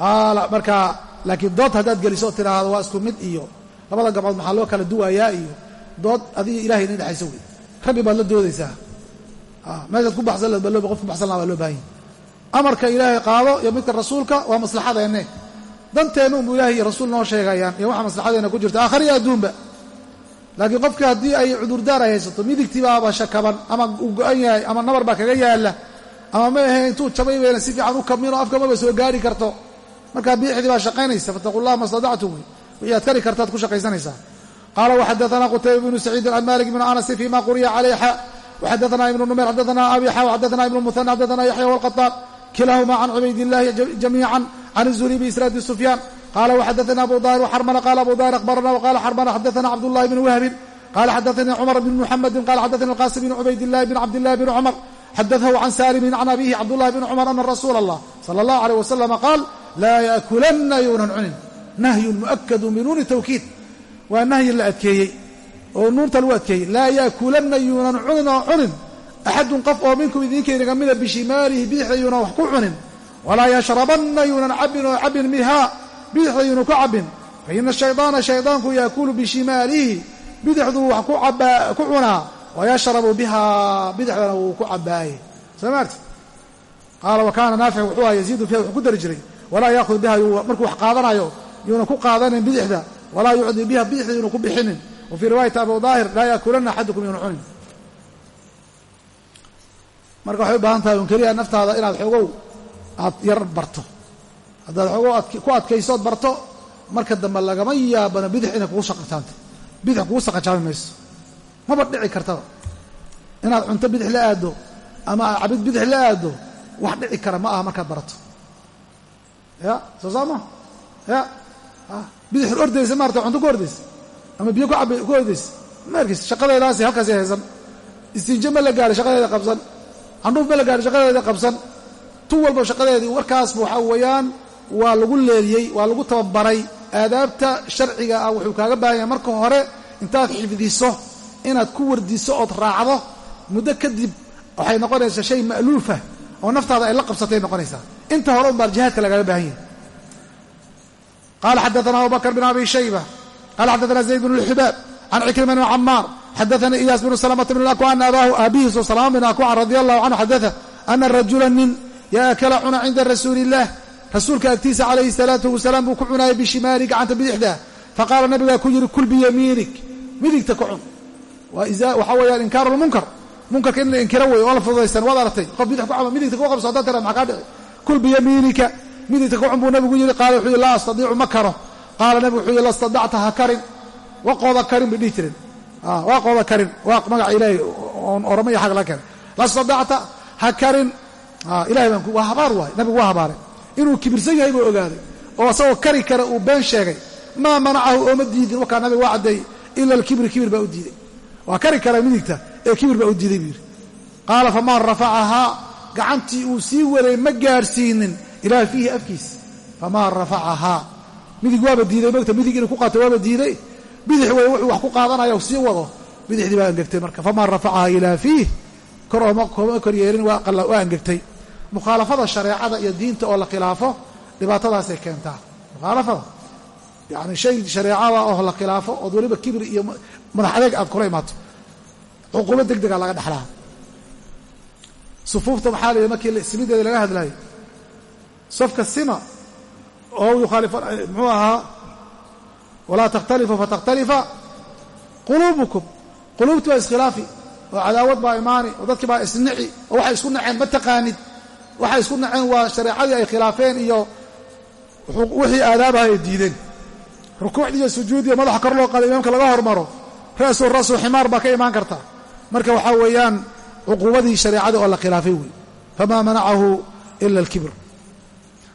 qaala markaa laakiin dood haddaad geliso tiraahdo waa isku mid iyo labada gabcood maxaa loo kala duwayaa iyo dood adiga ilahay ina dhexayso wey rabbi baad la doodaysaa. Meeshaad ku baxsan laha qof ku baxsan baa loo baahan yahy amarka ilaahay qaado iyo midka rasuulka waa maslaxadeenne danteenna unbu ilahay iyo rasuul noo sheegayaan iyo waxa maslaxadeena ku jirta. Aakhar iyo adduunba laakiin qofka haddii ay cudurdaar ay haysato midigtii baaba shakaban ama uu go-an yahay ama nabar baa kaga yaalla ama ma ahe intuu jabay bayna si fiican u kabmin oo afkamaba soo gaari karto markaa biixdii baa shaqaynaysa fataqu llaha ma stadactum wixii aad kari kartaad ku shaqaysanaysaa. Qaala waxadaanaa qutayba bnu saciidin can malik bni anasi fii ma quriya caley xa waxadaanaa ibnu numayr xadaanaa abi xa xadaanaa ibnu muhana xadaanaa yaxya walqataan kilaahumaa can cubaydillahi jamiican can izuhri biisnaadi sufyaan qaala waxadaana abu daahir xarmana qaala abu daahir ahbarana waqala xarmana xadaana cabdullahi bni wahbin qala xadaanii cumar bn muxamedin qala xadaani alqaasim bn cubaydillahi bn cabdillahi bn cumar xadaahu can saalimin can abihi cabdullahi bn cumar ana rasuula allah sala allahu aleyh wasalama qaal laa yaakulanna yuunan cunin nahyun mu'akadu binuuni tawkiid waa nahyin la adkeeyey oo nuunta lagu adkeeyey laa yaakulanna yuunan cunin oo cunin axadun qof oo minkum idinkainaga mida bishimaalihi bidixda yuunan wax ku cunin walaa yashrabanna yuunan cabbin oo cabbin minhaa bidixda yuunan ku cabbin fa ina shaydaana shaydaanku yaakulu bishimaalihi bidixduu wax ku cunaa wayashrabu biha bidixdana wuu ku cabaaye soo maarti qaala wa kaana ku dari jiray walaa yaakhud biha markuu wax qaadanayo yuuna ku qaadanin bidixda walaa yucdi biha bidixda yuuna ku bixinin. Wa fii riwaayati abu daahir laa yaakulanna axadukum yuuna cunin. Marka waxay u baahan tahay un keliya naftaada inaad xoogow aad yar barto. Haddaad xoogow ku adkaysood barto marka dambe lagama yaabano bidix inay kugu shaqataanto bidix kugu saqajaabi mayso. Maba dhici kartaba inaad cunto bidix la aaddo ama cabid bidix la aaddo wax dhici kara ma aha markaad barato ya soo saa ma ya bidix ordaysa maarata cunto ku ordaysa. Ama biyo ku ordaysa. Ma arkaysa shaqadeedaasi halkaasi haysan. Istinje ma la gaari shaqadeeda qabsan. Candhuuf ma la gaari shaqadeeda qabsan. Tu walba shaqadeedii warkaasba waxaa weeyaan waa lagu leeliyey waa lagu tababaray. Aadaabta sharciga ah wuxuu kaaga baahan yahay marka hore intaad xifdiso inaad ku wardiso ood raacdo muddo kadib waxay noqonaysaa shay ma'luufa oo naftaada ay la qabsatay noqonaysaa. Inta hore unbaa jihaadka lagaaga baahan yahay. Qala xadaana abubakr bn abi shayba qala xadaana zayd bn اlxibaab can cikrima bn camaar xadaana iyaas bn slmta bn akwa ana abaahu aabihiiso salama bn akwa radi allahu canhu xadaa ana rajula nin yaakala cuna cinda rasuuli illah rasuulka agtiisa calayhi salaatu wasalaam buu ku cunaayay bishimaali gacanta bidixda. Faqaala nabigaa ku yidhi kul biyamiinik midigta ku cun. Waxaa weeyaan inkaaru lmunkar munkarka in la inkiro wey oo la fududaysan waad aragtay? Qof bidix ku cama midigta ku qabso haddaad tira maxaa kaa dhici kul biyamiinika midigta ku cun buu nabigu yidhi qaala wuxuu yidhi laa astadiicu ma karo. Qaala nabigu wuxuu yidhi lastadacta ha karin. Waqooda karin bay dhihi jireen. Waaqooda karin. Waa magaca ilaahay oon orama iyo xag la keenay. Lastadacta ha karin. Ilahay baan waa habaar waay. Nabigu waa habaaray. Inuu kibirsan yahay buu ogaaday. Oo asagoo kari kara uu been sheegay. Maa manacahu ooma diidin. Wakaa nabiga waa caddeeyey ila alkibri kibir baa u diiday waa kari kara ee kibir baa u diiday buu yidhi. Qaala famaa rafacahaa? Gacantii uu sii waday ma gaarsiinin. Ilaa fiihi afkiisa famaa rafacahaa? Midig waaba diiday mogta midig inuu ku qaato waaba diiday. Bidix wey wax ku qaadanaya u sii wado. Bidixdii baa angegtay marka. Famaa rafacahaa ilaa fiih kor ooma kor yeelin waa angegtay. Mukhaalafada shareecada iyo diinta oo la khilaafo dhibaatadaasay keentaa. Mukhaalafada. Yani shay shareecada oo la khilaafo ood weliba kibir iyo madax adeeg aad kula imaato cuquubo deg dega laga dhexlaa sufuufta maxaa la markii simideeda laga hadlayo safka sima oo muxuu ahaa walaa takhtalifu fatakhtalifa quluubukum. Quluubti baa iskhilaafi oo cadaawad baa imaani oo dadkii baa isnici oo waxay isku naceen ma taqaanid. Waxay isku naceen waa shareecadii ay khilaafeen iyo wixii aadaabaha ay diideen. Rukuucdii iyo sujuudiiyo madaxa kor loo qaada imaamka laga hormaro. Ra'su rasu ximaar baa ka imaan karta marka waxaa weeyaan cuquubadii shareecada oo la khilaafay wey famaa manacahu ila alkibr.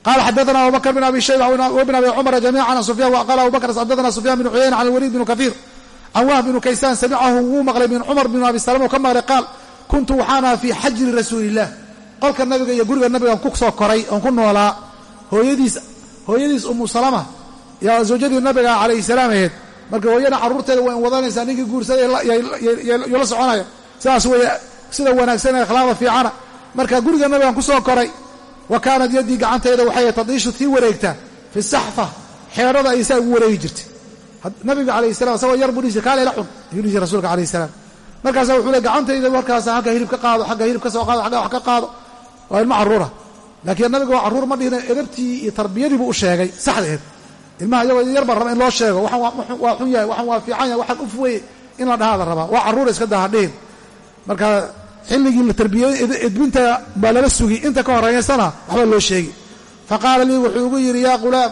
Qala xadaana abubakr bn abi shayba wbn abi cumara jamiica an sufyan qala abu bakr xadaana sufyan bn cuyayna can alwaliid bn kahiir can wahb bnu kaysaan samicahu wuu maqlay min cumar bn abi salama u ka maqlay qaal kuntu waxaana fii xajri rasuuli illah qolka nabiga iyo guriga nabigaan ku soo koray oon ku noolaa hooyadiis hooyadiis umu salama yaa zawjadii nabiga calayhi salaam ahayd marka hooyana carruurteeda waa in ninkii guursaday la soconaya. Sidaas wey sida wanaagsan ee akhlaaqda fiicana marka guriga nabigaan ku soo koray. Wa kaanad yaddii gacantayda waxay tadiishu tii wareegtaa fi saxfa xeedhada ay ugu wareegi jirtay. Nabiga calayh salam isagoo yar buu dhihi jir kaale ila cun rasuulka alayh salaam. Markaasa wuxuu le gacantayda markaas xagga hilib ka qaado xagga hilib ka soo qaado xagga wax ka qaado. Waa ilmo carruura laakiin nabiga waa carruur ma dhihina edabtii iyo tarbiyadii buu u sheegay saxdeed ilmaha iyagoo yar baa raba in loo sheego waa xun yahay waxaan waa fiican yahay waxaan uf in la dhahaada rabaa waa carruura iska daha dhihin marka xilligii la tarbiyey edbinta baa lala sugi inta ka horeeysana waxba loo sheegi. Fa lii wuxuu igu yidhi yaa qulaam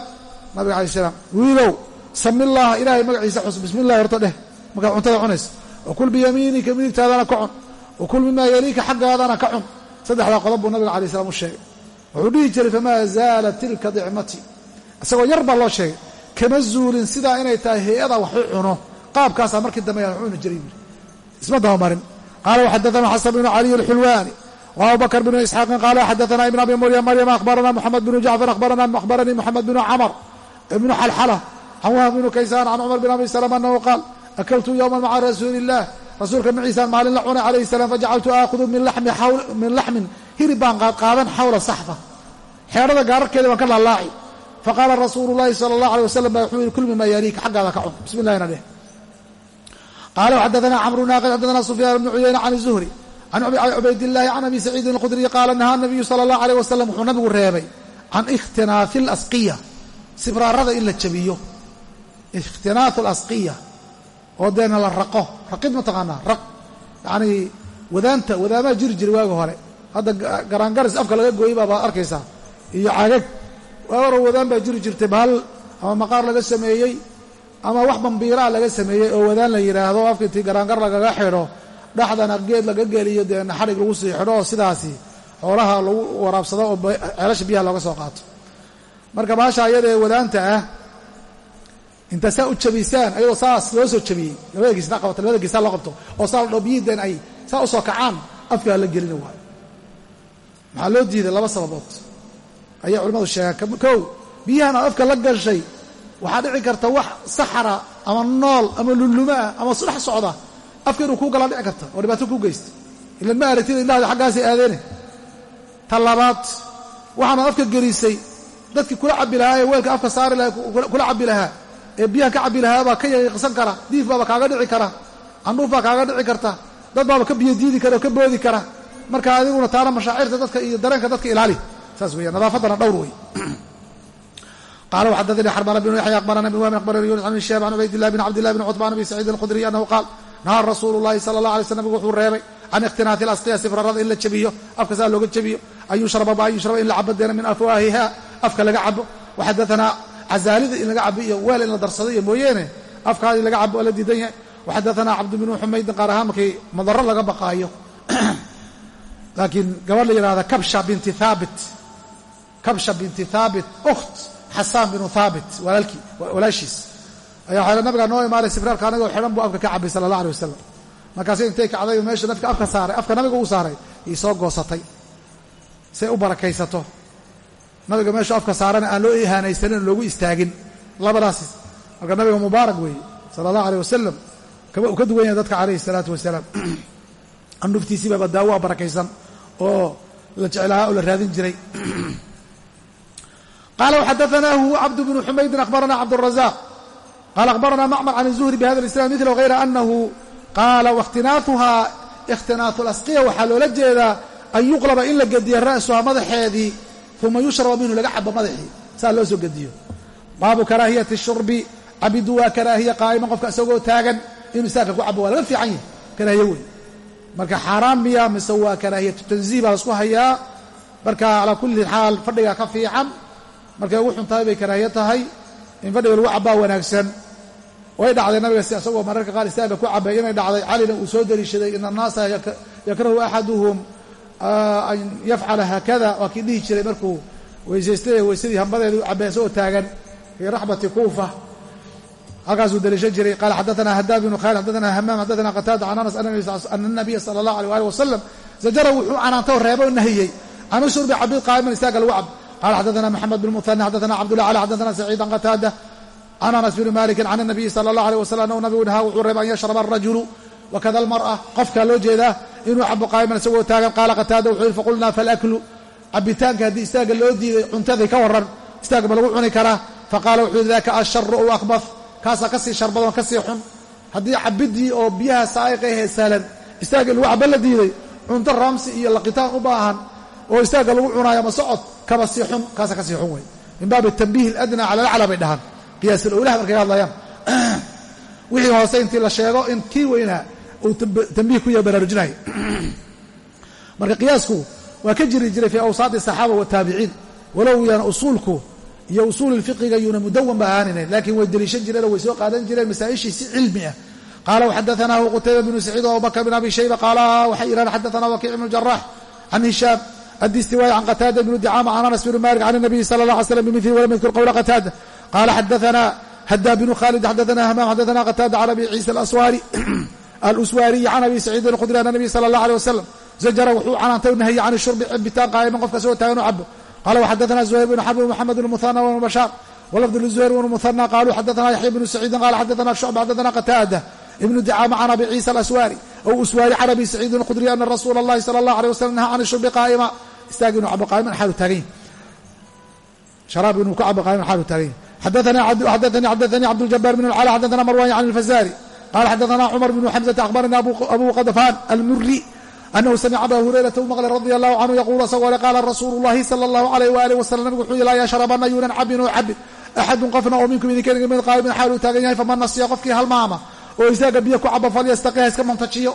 nabiga alai salaam wiilow sami llaha ilaahay magaciisa xus bismi illahi horta dheh. Markaad cuntada cunaysa wakul biyamiinika midigtaadana ka cun. Wakul mimaa yaliika xaggaadana ka cun. Saddexdaa qodob buu nabiga alai salam u sheegay. Wuxuu dhihi jiray famaa zaalat tilka dicmati isagoo yar baa loo sheegay kama zuulin sidaa inay tahay hay'ada wax u cuno qaabkaasaa markii dambe aan cuni jiray. Buuri isma dabamarin. Qaala waxadaana xasan bnu caliy alxulwaani. Waabubakr bnu isxaaqin qaala xadaana ibn abi murya maryam ahbarana moxamed bnu jacfar abarana ahbaranii moxamed bnu camar ibnu xalxala can wahb kaysaan can cumar bin abi salam qaal akaltu yowman maca rasuuli illaah maalin la cunay calayhi salaam fajacaltu aakhudu min laxmin hirib baan qaadqaadan xawla saxfa. Xeedhada gaararkeeda baan ka laalaaci faqaala rasuulu llaahi sala allah alay wasalam baa wuxuu yihi kulmi maa yaaliika xaggaada ka cun bismi illahi nabi qaala xadaana camru naaqid xadaana sufyaan bnu cuyayna can zuhri can cubaydillaahi can abi saciidin alqudriy qaala nahaa nabiyu sala allah aleyh wasalam wuxuu nabigu reebay can ikhtinaafi alasqiya sibraarada in la jabiyo ikhtinaafu alasqiya oo deena la raqo raqid mataqaanaa raq yacanii wadaanta wadaamaha jiri jira waagi hore hadda garaangaris afka laga gooyey baabaa arkaysaa iyo cagag waagaro wadaan baa jiri jirtay bahal ama maqaar laga sameeyey ama wax bambiiraa laga sameeyey oo wadaan la yidhaahdo afka intii garaangar lagaga xidho dhaxdana geed laga geliyo dee naxarig lagu sii xidho oo sidaasi xoolaha lagu waraabsado oo ceelasha biyaha looga soo qaato. Marka baasha ayadaee wadaanta ah inta saa u jabisaan ayadoo saas loo soo jabiyey labada geesna qabata labada geesna la qabto oo saa la dhoo biyihiidan ay saa u soo kacaan afkaa la gelina waayo. Maxaa loo diiday laba sababood ayay culimmadu sheegaan kow biyahan aad afka la gashay. Waxaa dhici karta wax saxara ama nool ama lullumaah ama sudhex socda. Afka inuu kuu galaa dhici karta oo dhibaato kuu geysta. Ilan ma aragtid indhahda xaggaasay aadeene. Ta labaad waxaanaad afka gelisay. Dadkii kula cabbi lahaa ee weelka afka saari lahaa kula cabbi lahaa ee biyaha ka cabbi lahaa baa ka yaqiiqsan kara diif baaba kaaga dhici kara candhuuf baa kaaga dhici karta dad baaba ka biyo diidi kara oo ka boodi kara. Marka adiguna taana mashaacirta dadka iyo dareenka dadka ilaali saas weya nadaafaddana dhowr wey (clears throat) qala wxadanii xrbana bn yaxya aqbarana bn wami aqbarani yunus an shihab an cubaydillah bn cabdilah bn cutba an abi saciid alkhudriy anahu qaal nahaa rasuulu llahi sala allah alay sl wuxuu reebay can ikhtinaafi alasqiya sifrarada in la jabiyo afka saa looga jabiyo an yushraba ba an yushraba in la cabo deena min afwaahiha afka laga cabo waxadaanaa cazaalida in laga cabo iyo weel in la darsado iyo mooyeene afkaadi laga cabo la diidan yahay. Waxadaanaa cabdu bnu xumaydin qaar ahaan markii madaro laga baqaayo. (clears throat) Laakiin gabadh la yidhahda kabsha binti thaabit kabsha binti thaabit ukht xasaan binu thaabit walaashiis. Ayaa waxay nabigaa noo imaanay sifraarka anagoo xidhan buu afka ka cabay sala allah alay wasalam markaasi intay kacday meesha nafka afka saaray afka nabiga uu saaray ii soo goosatay. Say u barakaysato. Nabiga meeshu afka saarana aan loo ihaanaysanin loogu istaagin. Labadaas marka nabiga mubaarak weeye sala allah aleyh wasalam uu ka duwan yahay dadka calayhi salaatu wasalaam. (clears throat) Andhuftiisiibaba daawo a barakaysan oo la jeclahaa oo la raadin jiray (clears throat) qala wxadaanaahu cabd bnu xumaydin akhbarana cabdالrazaq qala akhbarana macmar can الzuhri bhada اlislam mila غayra anahu qaala wakhtinaafuhaa ikhtinaafu lasqiya waxaa loola jeedaa an yuqlaba in la gediyo ra'suha madaxeedii uma yushraba minhu laga cabo madaxii saa loo soo gediyo baabu karaahiyati shurbi cabidu waa karaahiya qaa'iman qofka isagoo taagan inuu istaagka ku cabo waa laga fiican yahay karaahiye wey marka xaaraan miya mise waa karaahiyatu tanziih baa lasku hayaa marka calaa kulli xaal fadhiga ka fiican markay ugu xun tahay bay karaahiye tahay in fadhiga lagu cabaa wanaagsan. Way dhacday nabiga si isagoo mararka qaar istaagga ku cabay inay dhacday. Calina uu soo deliishaday ina annaasa yakrahu axaduhum an yafcala haakada waa kii dhihi jiray markuu weysaystay weysadii hambadeedu cabay isagoo taagan fii raxbati kuufa. Halkaasuu deliishan jiray qaala xadaana hadaab bnu khaalid xadaana hamaam xadaana qataada can anas ana nabiya sala allah alيh ali wasalam zajara wuxuu canaantay oo reebo nahiyey. Can ushurbi qaa'iman istaaga lagu cab qala xadana mxamed bn muhani xadana cabdullah ala xadana saciidan qataada can anas bni malikin can anabiyi sala allah aleh wasalam anau nabigu nahaa wuxuu reeba an yashraba arajulu wakada almar'a qofkaa loo jeedaa inuu cabo qaayiman isagoo taagan qaala qataada wuxuu yihi faqulnaa falaklu cabitaanka haddii istaagga loo diiday cuntadii ka warran istaagga ma lagu cuni karaa faqaala wuxuu yihi daka asharu ou akbad kaasaa ka sii shar badan ka sii xun haddii cabidii oo biyaha saa'iqa ahee saalan istaagga lagu cabo la diiday cunto raamsi iyo laqitaan u baahan oo istaagga lagu cunaayo ama socod kaba sii xun kaasa ka sii xun wey min baabi tanbiih aladnaa cala alacla bay dhahaan. Qiyaasulowlaha markay hadlayaan. (clears throat) Wixii hoose intii la sheego in kii weynaa uu tambiih ku yaha baraarujinayo (clears throat) marka qiyaasku waa ka jiri jiray fii awsaati asaxaaba wataabiciin walow yaana usuulku iyo usuuli fiqiga yuuna mudawan ba ahaaninayn laakiin way deliishan jireen oo way soo qaadan jireen masaa'ishii si cilmi ah. Qaala waxadaanaahu qutayba bnu saciid abubakr bn abi shayba qaala waxay yidhahan xadaana wakiic bnu jarax can hishaam addistiwaay can qataada bnu dicama can anas bn malik can الnabiyi sala اllah alay slam bimili walam yadkur qowla qataada qaala xadaana hadaab bnu khalid xadaana hamaam xadaana qataada can abi ciisa aluswaariyi can abi saciidin اlkhudri an nabiy sala اllah alيh wasalam zajara wuxuu canaantay u nahiyey can shurbi cabitaan qaa'iman qofka soo taagan u cabo qala wxadaana زuhayr bn xarb mxamed bn muhana wbn bashaar walafd lزuhayr bn muhana qaluu xadaana yaxya bnu saciidin qala xadaana shucba xadaana qataada ibnu dicaama can abi ciisa alaswaari ow uswaari can abi saciidin اlkhudri ana rasuula اllahi sala اllah alيh wasalam naha can shurbi qaa'ima istaag inuu cabo qaa'iman xaalu taagan yahy sharaab inuu ka cabo qaa'iman xaalu taagan yahy xadaanii xadaanii cabduljabaar bn اlcala xadaana marwan can اlfazari qala xadaana cumar bnu xamزata akhbarana abu qadfaan almuri anahu samica aba hurayrata u maqlay radi allahu canhu yaquulu asagoo le qaala rasuulu llahi sala allahu alayh waalih wasalam nabigu wuxuu yhi laa yashrabanna yuunan cabin oo cabin axadun qofna oo minkum idinka mid qaa'imin xaaluu taagan yahay faman nasiya qofkii halmaama oo istaaga biyo ku cabo falyastaqiha iska montajiyo.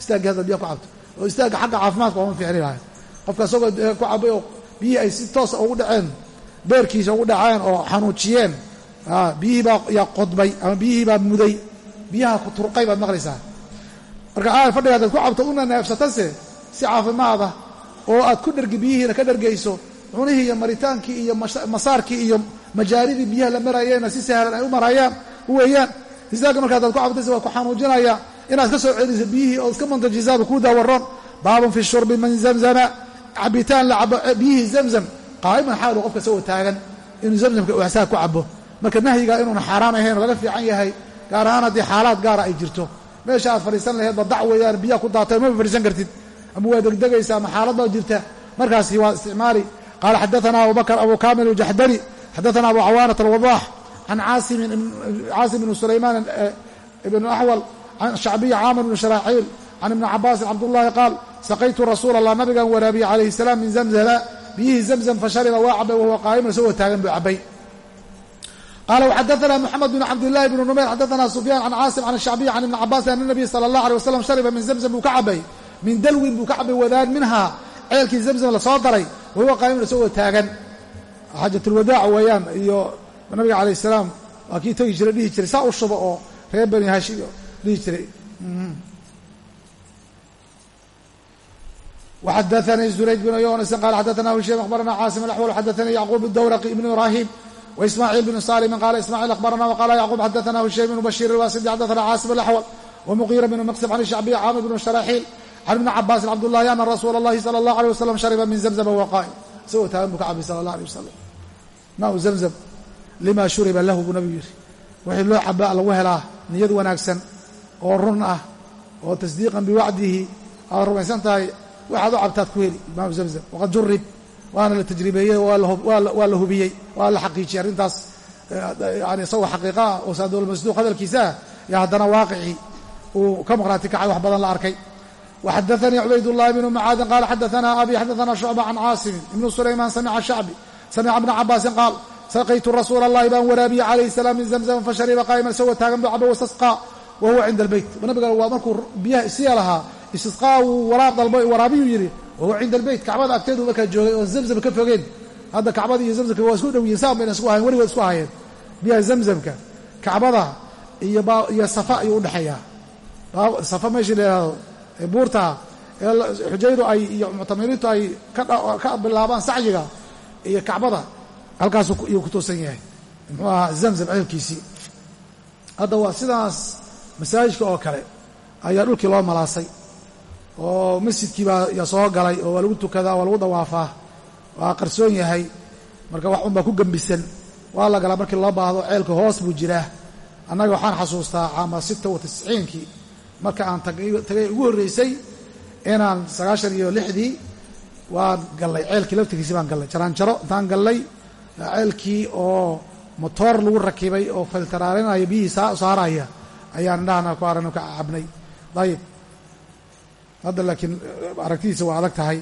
Istaagii biyo ku cabto. Oo istaaga xagga caafimaadka ooma ficli lahay qofka isagoo ku cabay oo biyihii ay si toosa ugu dhaceen beerkiisa ugu dhaceen oo xanuujiyeen biyihii baa yaa qodbay ama biyihii baa muday. Biyaha ku turqay baad maqlaysaa. Marka aad fadhiga adaad ku cabto una neefsatase si caafimaada oo aad ku dhergi biyihiina ka dhergayso cunihii iyo maritaankii iyo masaarkii iyo majaaridii biyaha la marayeenna si sahlan ay u marayaan weeyaan istaaga marka adaad ku cabtayse waa ku xanuujinaya inaad ka soo celiso biyihii oo iska montajisaaba kuu daawaroon baabun fi shurbi min zamzama. Cabitaan la cabo biyihii zamzam. Qaa'iman xaalu qofka isagoo taagan inuu zamzamka waxsaa ku cabo. Marka nahyiga inuuna xaaraan ahayn laga fiican yahay gaar ahaan haddii xaalaad gaara ay jirto. Meesha aad fadhiisan laheed ba dac weeyaan biyaha ku daatay maba fadhiisan kartid. Ama waa degdegaysa ama xaalad baa jirta. Markaasi waa isticmaali. Qaala xadaana abubakr abu kamil aljaxdari xadaana abu cawaanat alwadaax can caasim bn sulaymaan ibn axwal can shacbiyi caamir bn sharaaxiil can ibni cabaasin cabdullahi qaal saqaytu rasuula allah nabigan waraabiye calayhi salaam min zamzama biyihii zamzam fashariba waa cabay wahuwa qaa'iman isagoo taagan buu cabay qala wxadaana mxamed bn cabdillahi bn numayr xadaana sufyaan can caasim can shacbiyi can ibni cabaasin ana nabiy sala allah alay wasalam shariba min zamzam buu ka cabay min dalwin buu ka cabay wadaan minhaa ceelkii zamzam la soo daray wahuwa qaa'iman isagoo taagan xaajatulwadaac weeyaan iyo nabiga calayh salaam waa kii tegi jiray dhihi jiray saa u shuba oo reer bani hashim dhihi jiray وxadaثnii زurayd بن yuنس qال xadaثna هishيم أخbarna cاasim الأحول xadaثnii yعقوب الdwrqي بن إbrاhيم وإسmاعيل بن sالم qال إسmاعيل أخbarna وqال yعقوب xadaثna هishيم بن bشhير الwاسدي xadaثna cاasim الأحول ومغيرة بن مqسم عن الشhعبي cاmر بن شhراxيل عن iبن cabاس cبداللhi أna رsuul الlahi slى الlه عليه وsلم شhربa min زمزم وهو qائم isagoo taagan buu ka cabay sلى الله عليه وsلم maء زمزم lima shuriba lahu buu nabigu yihi wixii loo cabaa lagu helaa niyad wanaagsan oo run ah oo tasdiiqan biwacdihi aad rumaysan tahay waxaad u cabtaad ku heli imaam zamzam. Waqad jurib waana la tajribeeyey waa la hubiyey waa la xaqiijiyey arrintaas yani isagoo xaqiiqa ah oo saadulmasduuq hadalkiisa ah haddana waaqicii uu ka maqnaati kacay wax badan la arkay. Waxadaanii cubaydullahi bnu mucaadin qaala xadaana abi xadaana shucba can caasimin ibnu sulaymaan samica shacbi samica bna cabaasin qaal saqaytu rasuula allahi baan waraabiye calayhi salaam min zamzam fashariba qaa'iman isagoo taagan bu caba wastasqaa wa huwa cinda albeyt nabiga waa markuu biyaha isiya lahaa istisqaa wuu waraab dalbo waraabiyuu yidhi wa huwa cinda albeyt kacbada agteedu markaa joogay oon zamzam ka fogeen hadda kacbada iyo zamzamka waa isku dhowiyin saan bayna isku ahayen weligood isku ahayeen biyaha zamzamka kacbada iyo safa ayuu udhexeeyaa safa meeshii la yidhahdo buurta ee ay iyo muctamiriintu ay ka bilaabaan sacyiga iyo kacbada halkaas iyuu ku toosan yahay. Muxuu ahaa zamzam ceelkiisii hadda waa sidaas masaajidka oo kale ayaa dhulkii loo malaasay oo masjidkii baa ya soo galay oo waa lagu tukadaa waa lagu dawaafaa waa qarsoon yahay. Marka wax unbaa ku gembisan waa la galaa markii loo baahdo ceelka hoos buu jiraa. Annaga waxaan xasuustaa caama sita wa tisciinkii marka aan tagay ugu horreysay inaan sagaashan iyo lixdii waan gallay ceelkii laftigiisii baan gallay. Jaraanjaro intaan gallay ceelkii oo motoor lagu rakibay oo filtaraarinaya biyihii saaraya ayaan indhahanaa ku aragna ka cabnay. Dayib. Hadda laakiin eh, aragtidiisa waa adag tahay.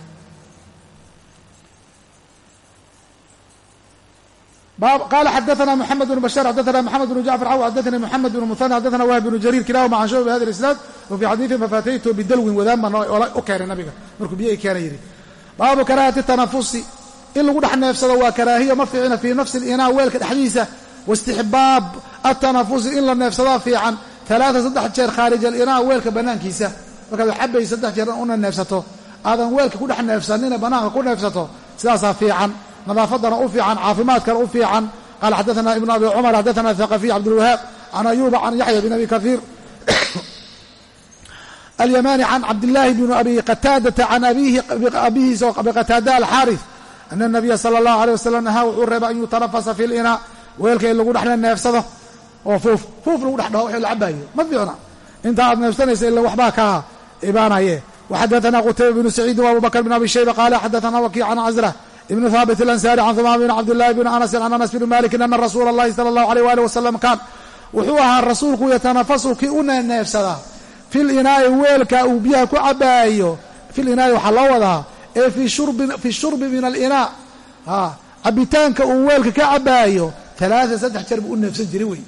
Qala xadaana mxamed bn bashar xadaana mxamed bn jacfar xaw xadaani mxamed bn muhana xadaana wahb bn jariir kilahuma can shucb bi hadi isnaad wa fii xadiiin fafaataytu bidalwin wadaan baan u keenay nabiga. Markuu biyahi keena yidhi. Baabu karaahati tanafusi in lagu dhex neefsado waa karaahiya ma fiicina fii nafsi alinaa weelka dhexdiisa. Waistixbaab atanafusi in la neefsadaa fiican. Alaaa saddex jeer khaarij alinaa weelka banaankiisa markaad cabay saddex jeer una neefsato. Aadan weelka ku dhex neefsanina banaanka ku neefsato sidaasaa fiican. Nadaafaddana u fiican caafimaadkana u fiican. Qaala xadaana ibnu abi cumar xadaana thaqafiy cabdilwahaab can ayuuba can yaxya bin abi kaiir (coughs) alyamaani can cabdillaahi bni abi qataadata can abiihi biqataada alxaaris ana nabiya sala allahu aleyh wasalam nahaa wuxuu reeba an yutanafasa fi linaa weelka in lagu dhexle neefsado oo fuuf fuuf lagu dhex dhaho wixii la cabaayo ma fiicna inta aad neefsanaysa ila waxbaa kaa ibaanaye waxadaana qutayba bnu saciidin wa abubakr bn abi shayba qaala xadaana wakiic can casra ibn haabit alansaari can humaam bn cabdillahi bn anasin can anas bni malikin ana rasuula allahi sala allahu aleyh waalih wasalam kaan wuxuu ahaa rasuulku yatanafasu kii u neefsadaa fil inaai weelka uu biyaha ku cabaayo fil inaai waxaa loo wadaa ee fi shurbi min alinaa cabitaanka uu weelka ka cabaayo alaaa saddex jeer buu u neefsan jiray wey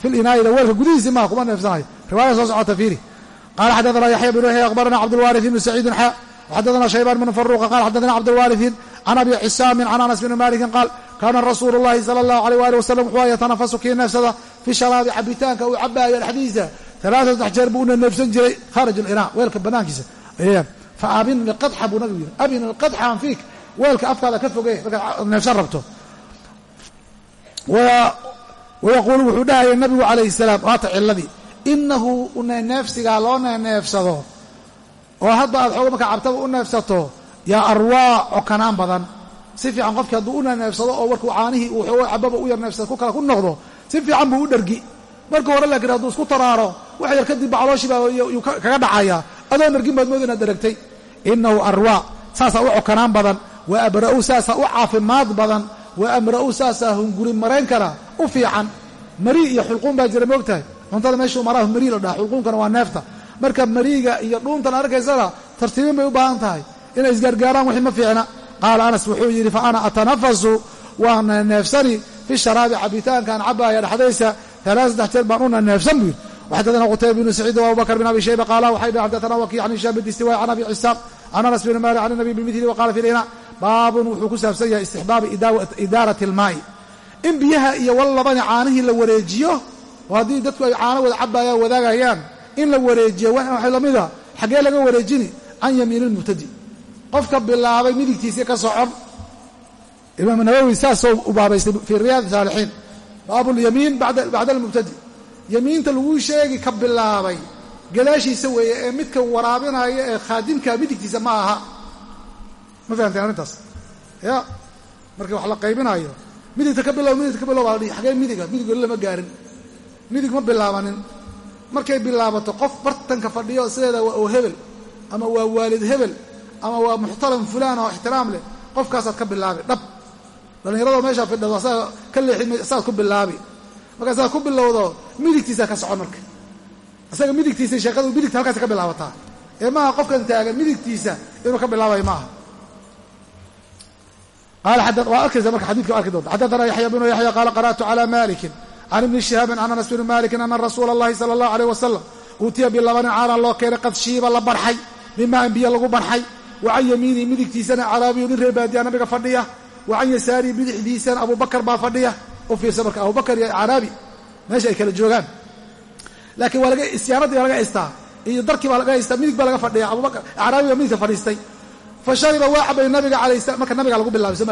fi linaa'ida weelka gudihiisi maha kuma neefsanayo riwaaya soo socota fiiri qala xadaثna yaxya bn yaxya akhbarana cabdاlwaariث ibn saciidin xa xadaثna shaybaan bn faruqa qala xadaثna cabdاlwaariثin can abi cisaamin can anas bni malikin qaal kaana rasuulu اllahi salى اllahu alيyh ali wasalam wuxuu yatanafasu kii neefsada fi sharaabi cabitaanka uu cabaayo dhexdiisa alaaa saddex jeer buu una neefsan jiray khaarij اlinaa weelka banaankiisa fa abin liqadxa buu nabigu yidhi abin liqadxa an fiik weelka afkaada ka foge markaad neefsan rabto wayaquulu wuxuu dhahaya nabigu calayhi salaam waata ciladii inahu neefsigaa loo neefsado oo hadda aad xooga markaa cabtaba u neefsato yaa arwaa cokanaan badan si fiican qofkii hadduu u neefsado oo warkuu caanihii uu xoogo cababa u yar neefsado ku kale ku noqdo si fiican buu u dhergi marka hore laakiin hadduu isku taraaro wax yar kadib baclooshiibaa yuu kaga dhacaya adoo dhergin baad mooda inahu arwaa saasaa u cokanaan badan wa abra'u saasaa u caafimaad badan wa amra'u saasaa hunguri marayn kara u fiican. Mari iyo xulquun baa jira moogtahay cuntada meeshuu maraa mari la dhaha xulquunkana waa neefta. Marka mariiga iyo dhuuntan arkaysana tartiibin bay u baahan tahay inay isgaargaaraan wixii ma fiicna. Qaala anas wuxuu yidhi fa ana atanafasu waana neefsani fi sharaabi cabitaankaan cabaaya dhexdaysa alaa saddex jeer baan una neefsan buu yidhi. Waxadadana qutayba bnu saciid abubakr bin abi shayba qaala waxay dhah xaddatana wakiic can hishaam bidistiwaay can abi cisaam can anas bn maalik can nabiy bimidli waqala fi lina baabun wuxuu ku saabsan yahay istixbaabi idaarati ilmaa'i in biyaha iyo wal labani caanihii la wareejiyo oo haddii dadku ay caano wada cabaayaan wadaagayaan in la wareejiyo waxay lamida xaggee laga wareejini can yamiini lmubtadi qofka bilaabay midigtiisii ka socon imaam nawowi saasoo u baabaystay fii riyaad saalixiin baabu lyamiin bacda almubtadi yamiinta laguu sheegi ka bilaabay gadaashiisa weeye ee midka waraabinaya ee khaadimka midigtiisa ma aha. Ma fahamteen arrintaas? Ya markii wax la qaybinayo midigta ka bilow midigta ka bilow baa dhihi xagee midiga midig weli lama gaarin. Midig ma bilaabanin markay bilaabato qof bartanka fadhiyo sideeda waa oo hebel ama waa waalid hebel ama waa muxtaram fulaan oo ixtiraam leh qofkaasaad ka bilaabi dhab. Dhallinyaradoo meeshaa fidhado asaga ka leexin saad ku bilaabi. Markaasaad ku bilowdo midigtiisaa ka socon marka isaga midigtiisa sheekadu midigta halkaasi ka bilaabataa ee maaha qofkan taagan midigtiisa inuu ka bilaabayo maaha waa arkaysa marka xadidka arki doonta xadaثna yaxya bnu yaxya qaala qara'tu calى maliki can ibni shihaabin can anas bni maliki ana rasuula اllahi salى اllahu alيyh wasalam uutiya bilabanin caalan loo keenay qad shiiba la barxay bimaan biyo lagu barxay wa can yamiinihi midigtiisana caraabiyu nin reer baadiya nabiga fadhiya wa can yasaarihi bidixdiisana abubakar baa fadhiya u fiirsa marka abubakar iyo caraabi meesha ay kala joogaan laakiin waa laga isyaanadii baa laga haystaa. Iyo darkii baa laga haystaa. Midig baa laga fadhiya abubakar caraabi baa midigta fadhiistay. Fa shariba waa cabay nabiga alay slam marka nabiga lagu bilaabay soo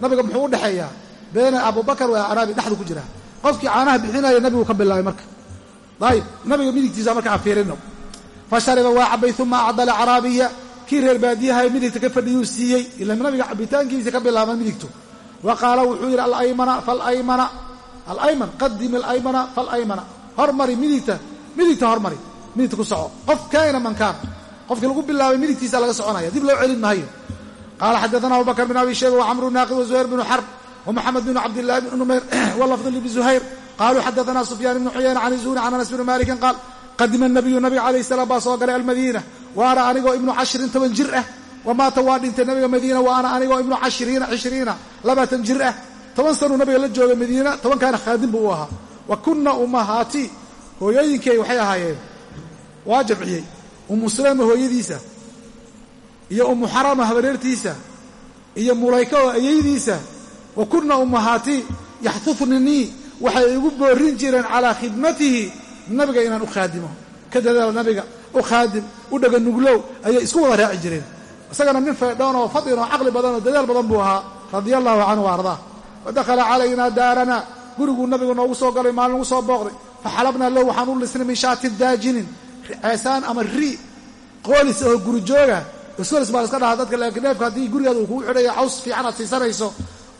nabiga muxuu u dhexeeyaa beena abubakar waa caraabi dhexdu ku jira. Qofkii caanaha bixinaya nabigu ka bilaabay marka. Ayib nabiga midigtiisa marka aan fiirino. Fa waa cabay uma acdala caraabiya kii reer baadiyaha midigta ka fadhiyuu siiyey. Ila nabiga cabitaankiisa ka bilaaba midigtu. Wa qaala wuxuu yidhi alaymana falaymana. Alayman qadim alaymana falaymana hormari midigta midigta hormari midigta ku soco. Qof kaina man kaan qofkii lagu bilaabay midigtiisa laga soconaya. Dib loo celin maayo. Qaala xadaana abubakr bn abi shayba wacamru naaqid wazuhayr bnu xarb wamaxamed bn cabdillahi bn numayr walafdu libni zuhayr. (clears throat) Qaluu xadaana sufyaan ibnu xuyayna can zuhri can anas bni malikin qaal qadima nabiyu nabiga calayh salaam baa soo galay almadiina. Wa ana anigoo ibnu cashirin toban jir ah. Wamaata waa dhintay nabiga madiina. Wa ana anigoo ibnu cashiriina cishriina labaatan jir ah. Toban sanuu nabiga la joogay madiina. Tobankaana khaadim buu u ahaa wa kunna ummahaati hooyooyinkay waxay ahaayeen waa jamciyey. Umu suleyma hooyadiisa iyo umu xarama habareertiisa iyo mulayka oo ayaydiisa wa kunna ummahaati yaxtufninii waxay igu boorin jireen calaa khidmatihi nabiga inaan u khaadimo ka dadaalo nabiga u khaadim u dhega nuglow ayay isku wada raaci jireen. Isagana nin faydhoon oo fadin oo caqli badan oo dadaal badan buu ahaa radia allahu canhu wa ardaa. Wa dakhala calaynaa daarana guriguu nabigu noogu soo galay maalin ugu soo booqday. Faxalabnaa low waxaan u lisnay min shaatin daajinin. Ceesaan ama ri qoolis oo guri jooga. Iskolis baa iska dhahaa dadka laakiin neefka haddii gurigaada uu kugu xidhaya caws fiican aad siisanayso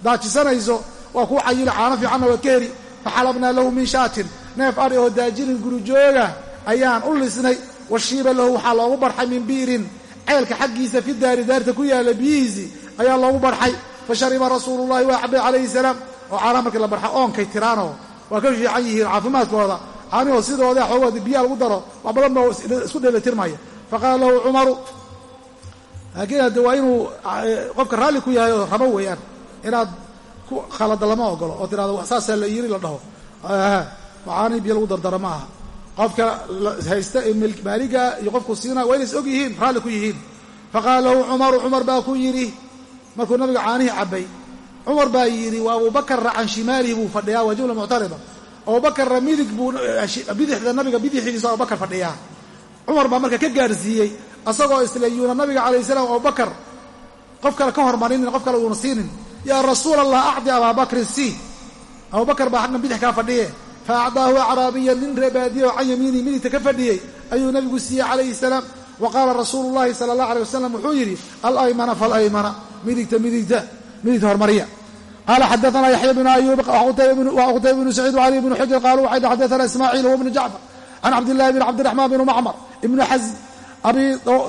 daajisanayso waa kuu cayili caano fiicanna waa ka heli. Faxalabnaa lahu min shaatin. Neef ari oo daajinin guri jooga ayaan u lisnay. Washiiba lahu waxaa loogu barxay min bi'rin ceelka xaggiisa fi daari daarta ku yaalla biyihiisii ayaa loogu barxay. Fa shariba rasuulullahi waa cabay calayhi salaam oo caanaha markii la barxa oonkay tiraanoo waa ka fiican yihiin caafimaadkooda. Caanihoo sidooda xoogoodi biyaha lagu daro wax badan baa isku dheelitirmaya faqaala lahu cumaru laakiin hadde waa inuu qofka raalli ku yahay oo rabo weeyaan inaad ku khalada lama ogolo oo tirahdo saasaa la yiri la dhaho. Caanihi biyo lagu dardaro ma aha. Qofka haysta ee iyo qofku siinaya waa inays og yihiin raalli ku yihiin. Faqaala lahu cumaru cumar baa ku yidhi markuu nabiga caanihii cabbay cumar baa yidhi wa abubakarra can shimaalihi buu fadhiyaa waa jumla muctarida. Abubakarra midig buu bidixda nabiga bidixdiisa abubakar fadhiyaa. Cumar baa marka ka gaarsiiyey asagoo islayuuna nabiga calayh salaam abubakar qof kale ka hormarinin qof kale uuna siinin. Yaa rasuula allah acdi abaabakrin si. Abubakar baa xagna bidix kaa fadhiye fa acdaahu acraabiyan nin reebaadiye oo can yamiinihi midigta ka fadhiyey ayuu nabigu siiyey calayhi salaam. Wa qaala rasuulu llahi sala allah alay wasalam wuxuu yidhi midigta hormariya. Qaala xadaana yaxya bnu ayuub wqutayba bnu saciid wcali bnu xujr qaaluu waxay xadaana ismaaciil huwa bnu jacfar can cabdillahi bn cabdiraxmaan bn macmar ibnu xasm abi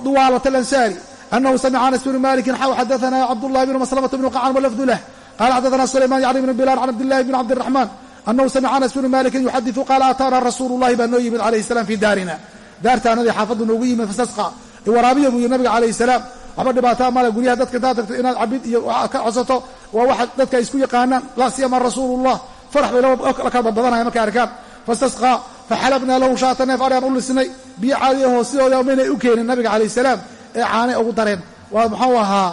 duwaalat alansaari anahu samica anas bnu malikin xaw xadaana cabdullahi bnu maslamata bnu qacan walafdu lah. Qala xadaana sulayman yacni bn bilaal can cabdillahi bn cabdiraxmaan anahu samica anas bnu malikin yuxadiu qaala ataana rasuulu llahi baa noo yimid calayhi salaam fi daarina daartaanadii xaafaddu noogu yimid fastasqa waraabiya buu yidhi nabiga calayhi salaam waxba dhibaataa male guryaha dadka intaad tagto inaad cabid iyo ka codsato waa waxa dadka isku yaqaanaan laa siyama rasuulullah. Farax bay la kala badbadanaya markay arkaan. Fastasqaa faxalabnaa lahu shaata neef aryaan u lisnay biyo caadi ahoo sidooda maynay u keenin nabiga calayh salaam ee caanay ugu dareen. Waa muxuu ahaa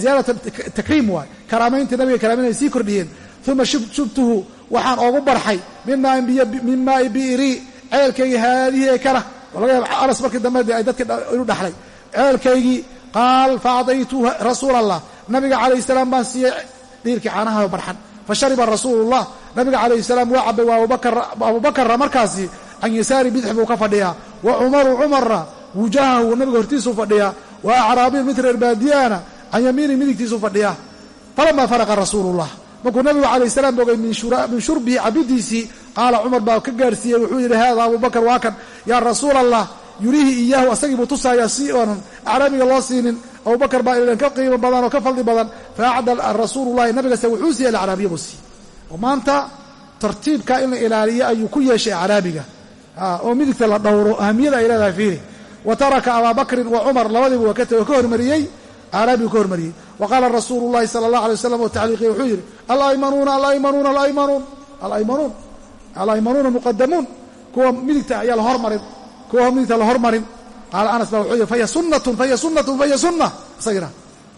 ziyaadata takriim waay. Karaamayntii nabiga karaameyn ay sii kordhiyeen. Uma shubtuhu waxaan oogu barxay min maai bi'ri ceelkaygi haadihi ee kana laga yaaba anas markii dambe ay dadka inu dhaxlay. Ceelkaygii qaal faacdaytu rasuula allah nabiga calayh salaam baan siiyey dhiirkii caanaha barxan fa shariba rasuulullah nabiga calayh salaam waa cabay waa abubakarra markaasi can yasaari bidix buu ka fadhiyaa wa cumaru cumarra wujahahu nabiga hortiisuu fadhiyaa wa acraabiyu mid reer baadiyana can yamiini midigtiisuu fadhiyaa falamaa faraqa rasuulullah markuu nabigu calayh salaam bogay min shurbihi cabidiisii qaala cumar baa ka gaarsiiyey wuxuu yidhi haada abubakar waa kan yaa rasuula allah yurihi iyaahu asagii buu tusayaa si oonan acraabiga loo siinin abubakar baa ilan ka qiimo badan oo ka fadli badan fa acda rasuulullahi nabigase wuxuu siiyey alacraabiya buu siiyey. Oo maanta tartiibka in la ilaaliyo ayuu ku yeeshay acraabiga. Oo midigta la dhowro ahamiyada ay leedahay fiiri. Wa taraka abaa wa cumar labadiiba waa ka ka hormariyey aarabigu ka hormariyey. Wa qaala rasuulu llahi sala allah alay wasalam oo tacliiqiya wuxuu yidhi alaymanuuna alaymanuuna alaymanuun alaymanuun alaymanuuna muqadamuun kuwa midigta ayaa la hormarin kuwa midta la hormarin. Qaala anas baa wuxuu yidhi faya sunnatun faya sunnatun faya sunna isagina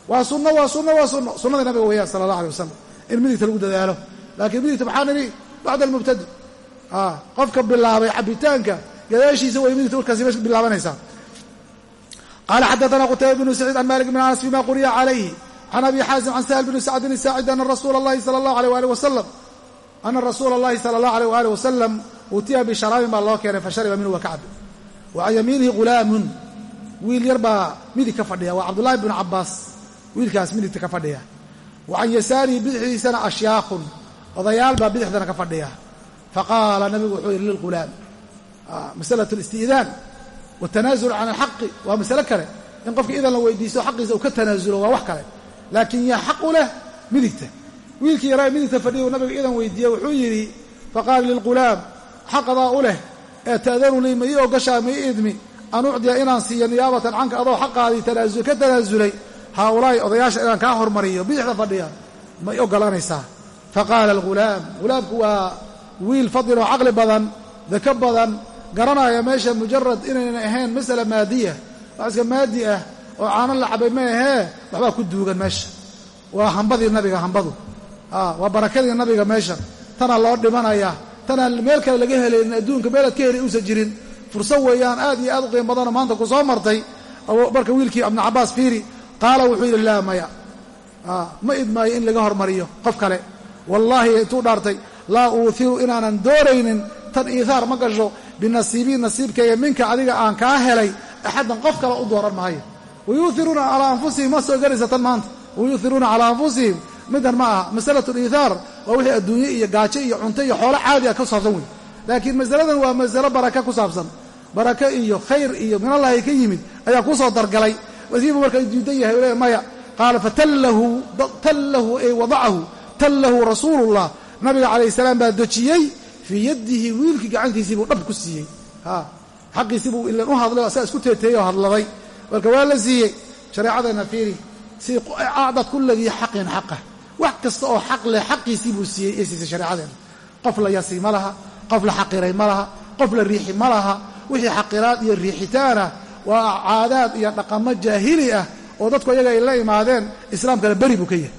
waa sunno waa sunno waa sunno sunnada nabiga weeyaan sala allah alay wasalam in midigta lagu dadaalo. Laakiin midigta maxaa nidhi bacda almubtadi. Ah, qofka bilaabay cabitaanka gadaashiisa way midigta warkaasi mesh bilaabanaysaa. Qaala xadaana qutayba bnu saciid can malik bn anas bima quriya calayhi. Can abi xaasim can sahal bni sacdin isaacid ana rasuula allahi sala allahu aleyh waalih wasalam ana rasuula allahi sala allah aleyh waalih wasalam utiya bisharaabin baa loo keenay fa shariba minhu wa wa can yamiinihi ghulaamun wiil yarbaa midig ka fadhiya. Waa cabdullaahi bnu cabbaas. Wiilkaas midigta ka fadhiya. Wa can yasaarihi bidixiisana ashyaakhun. Odayaal baa bidixdana ka fadhiya. Faqaala nabigu wuxuu yidhi lilghulaam ah, masalat alisti'daan watanaasul can alxaqi. Waa masale kale. In qofka idan la weydiisto xaqiisa uu ka tanaasulo waa wax kale. Laakiin yaa xaqu leh midigta. Wiilkii yaraa midigta fadhiya uu nabiga idan weydiiye wuxuu yidhi faqaala lilghulaam xaqadaa u leh ee ta'danu lii ma ii ogashaa ma ii idmi an ucdiya inaan siiyo niyaabatan canka adoo xaqaadii ka tanaasulay haaulaa'i odayaasha inaan kaa hormariyo bidixda fadhiya ma i ogolanaysaa faqaala alghulaam ghulaamku waa wiil fadil oo caqli badan dako badan garanaya meesha mujarad inaynan ahayn masala maadiya wax iska maadi ah oo caano la cabay ma ahee waxbaa ku duugan meesha. Waa hambadii nabiga hambadu. Waa barakadii nabiga meesha. Tanaa loo dhimanaya tanaa meel kale laga helaynin adduunka meelaad ka helay uusan jirin. Fursad weeyaan aad iyo aad u qiim badanoo maanta ku soo martay. Marka wiilkii ibnu cabaas fiiri qaala wuxuu yidhi laa maya. Ma idmaayo in laga hormariyo qof kale. Wallaahi intuu dhaartay laa uuhiru inaanan dooraynin tan iihaar ma gasho binasiibii nasiibkayga minka adiga aan kaa helay axaddan qof kale u dooran maayo. Wayuuhiruuna calaa anfusihim ma soo gelaysa tan maanta. Wayuuhiruuna calaa anfusihim midan ma aha. Masalatu liithaar waa wixii adduunye iyo gaajo iyo cunto iyo xoolo caadi ah ku saabsan wey laakiin masaladan waa masalo baraka ku saabsan. Barako iyo khayr iyo minallahi ka yimid ayaa ku soo dargalay. Wasiibu marka diidan yahay le maya qaala fatallahu tallahu ay wadacahu tallahu rasuulullah. Nabiga calayh salaam baa dejiyey fii yadihi wiilkii gacantiisii buu dhab ku siiyey. Xaqiisii buu ilan u hadlay asaga isku teeteeyey oo hadladay. Marka waa la siiyey. Shareecadeenna fiiri si acdad kula xaqin xaqah wax kasta oo xaq leh xaqiisii buu siiyey ee siisay shareecadeenna qof la yasi ma laha qof la xaqiray ma laha qof la riixi ma laha. Wixii xaqiraad iyo riixitaana waa caadaad iyo dhaqamo jaahili ah oo dadku iyaga ay la imaadeen islaamkana beri buu ka yahay.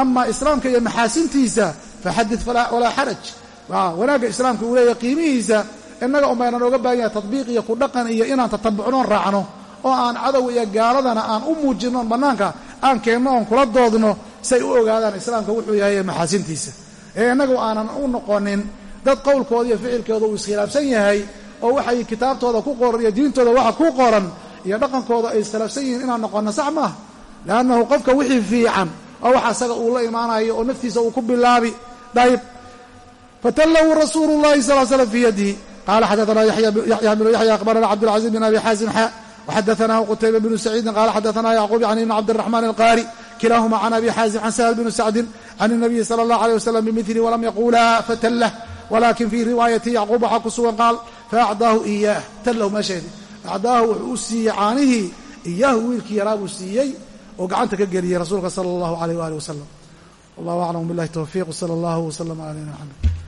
Ama islaamka iyo maxaasintiisa faxadid walaa xaraj. Wanaagga islaamka uu leeyahay qiimihiisa innaga umaynan oga baahan yahay tadbiiq iyo ku dhaqan iyo inaan tatabucnoon raacno oo aan cadow iyo gaaladana aan u muujinno bannaanka aan keenno oon kula doodno si u ogaadaan islaamka wuxuu yahay maxaasintiisa. Ee innagu aanan u noqonin dad qowlkooda iyo ficilkooda uu iskhilaafsan yahay oo waxay kitaabtooda ku qoran iyo diintooda waxa ku qoran iyo dhaqankooda ay iskhilaafsan yihiin inaan noqonno sax maaha liannahu qofka wixii fiican oo waxa isaga uu la imaanayo oo naftiisa uu ku bilaabi dayb fatallahu rasuulu llahi sal slam fii yadihi. Qala xadaana yaxya bnu yaxya akhbarana cabdulcaziz bin abi xaasim xa waxadaanahu qutayba bnu saciidin qala xadaana yacquub yani ibn cabdiraxmaan alqaari kilaahuma can abi xaasim can sahl bni sacdin can الnabiyi salى اllah alيه wasalam bimili walam yaqula fatallah walakin fii riwaayati yacquub waxaa ku sugan qaal faacdaahu iyaah tallahu meesheedi acdaahu wuxuu u siiyey caanihii iyaahu wiilkii yaraa buu siiyey oo gacanta ka geliyey rasuulka salى اllahu alيyh wali wasalam wallah aclam bilahi towfiiq wsala اllah wslm ala nabina mxamed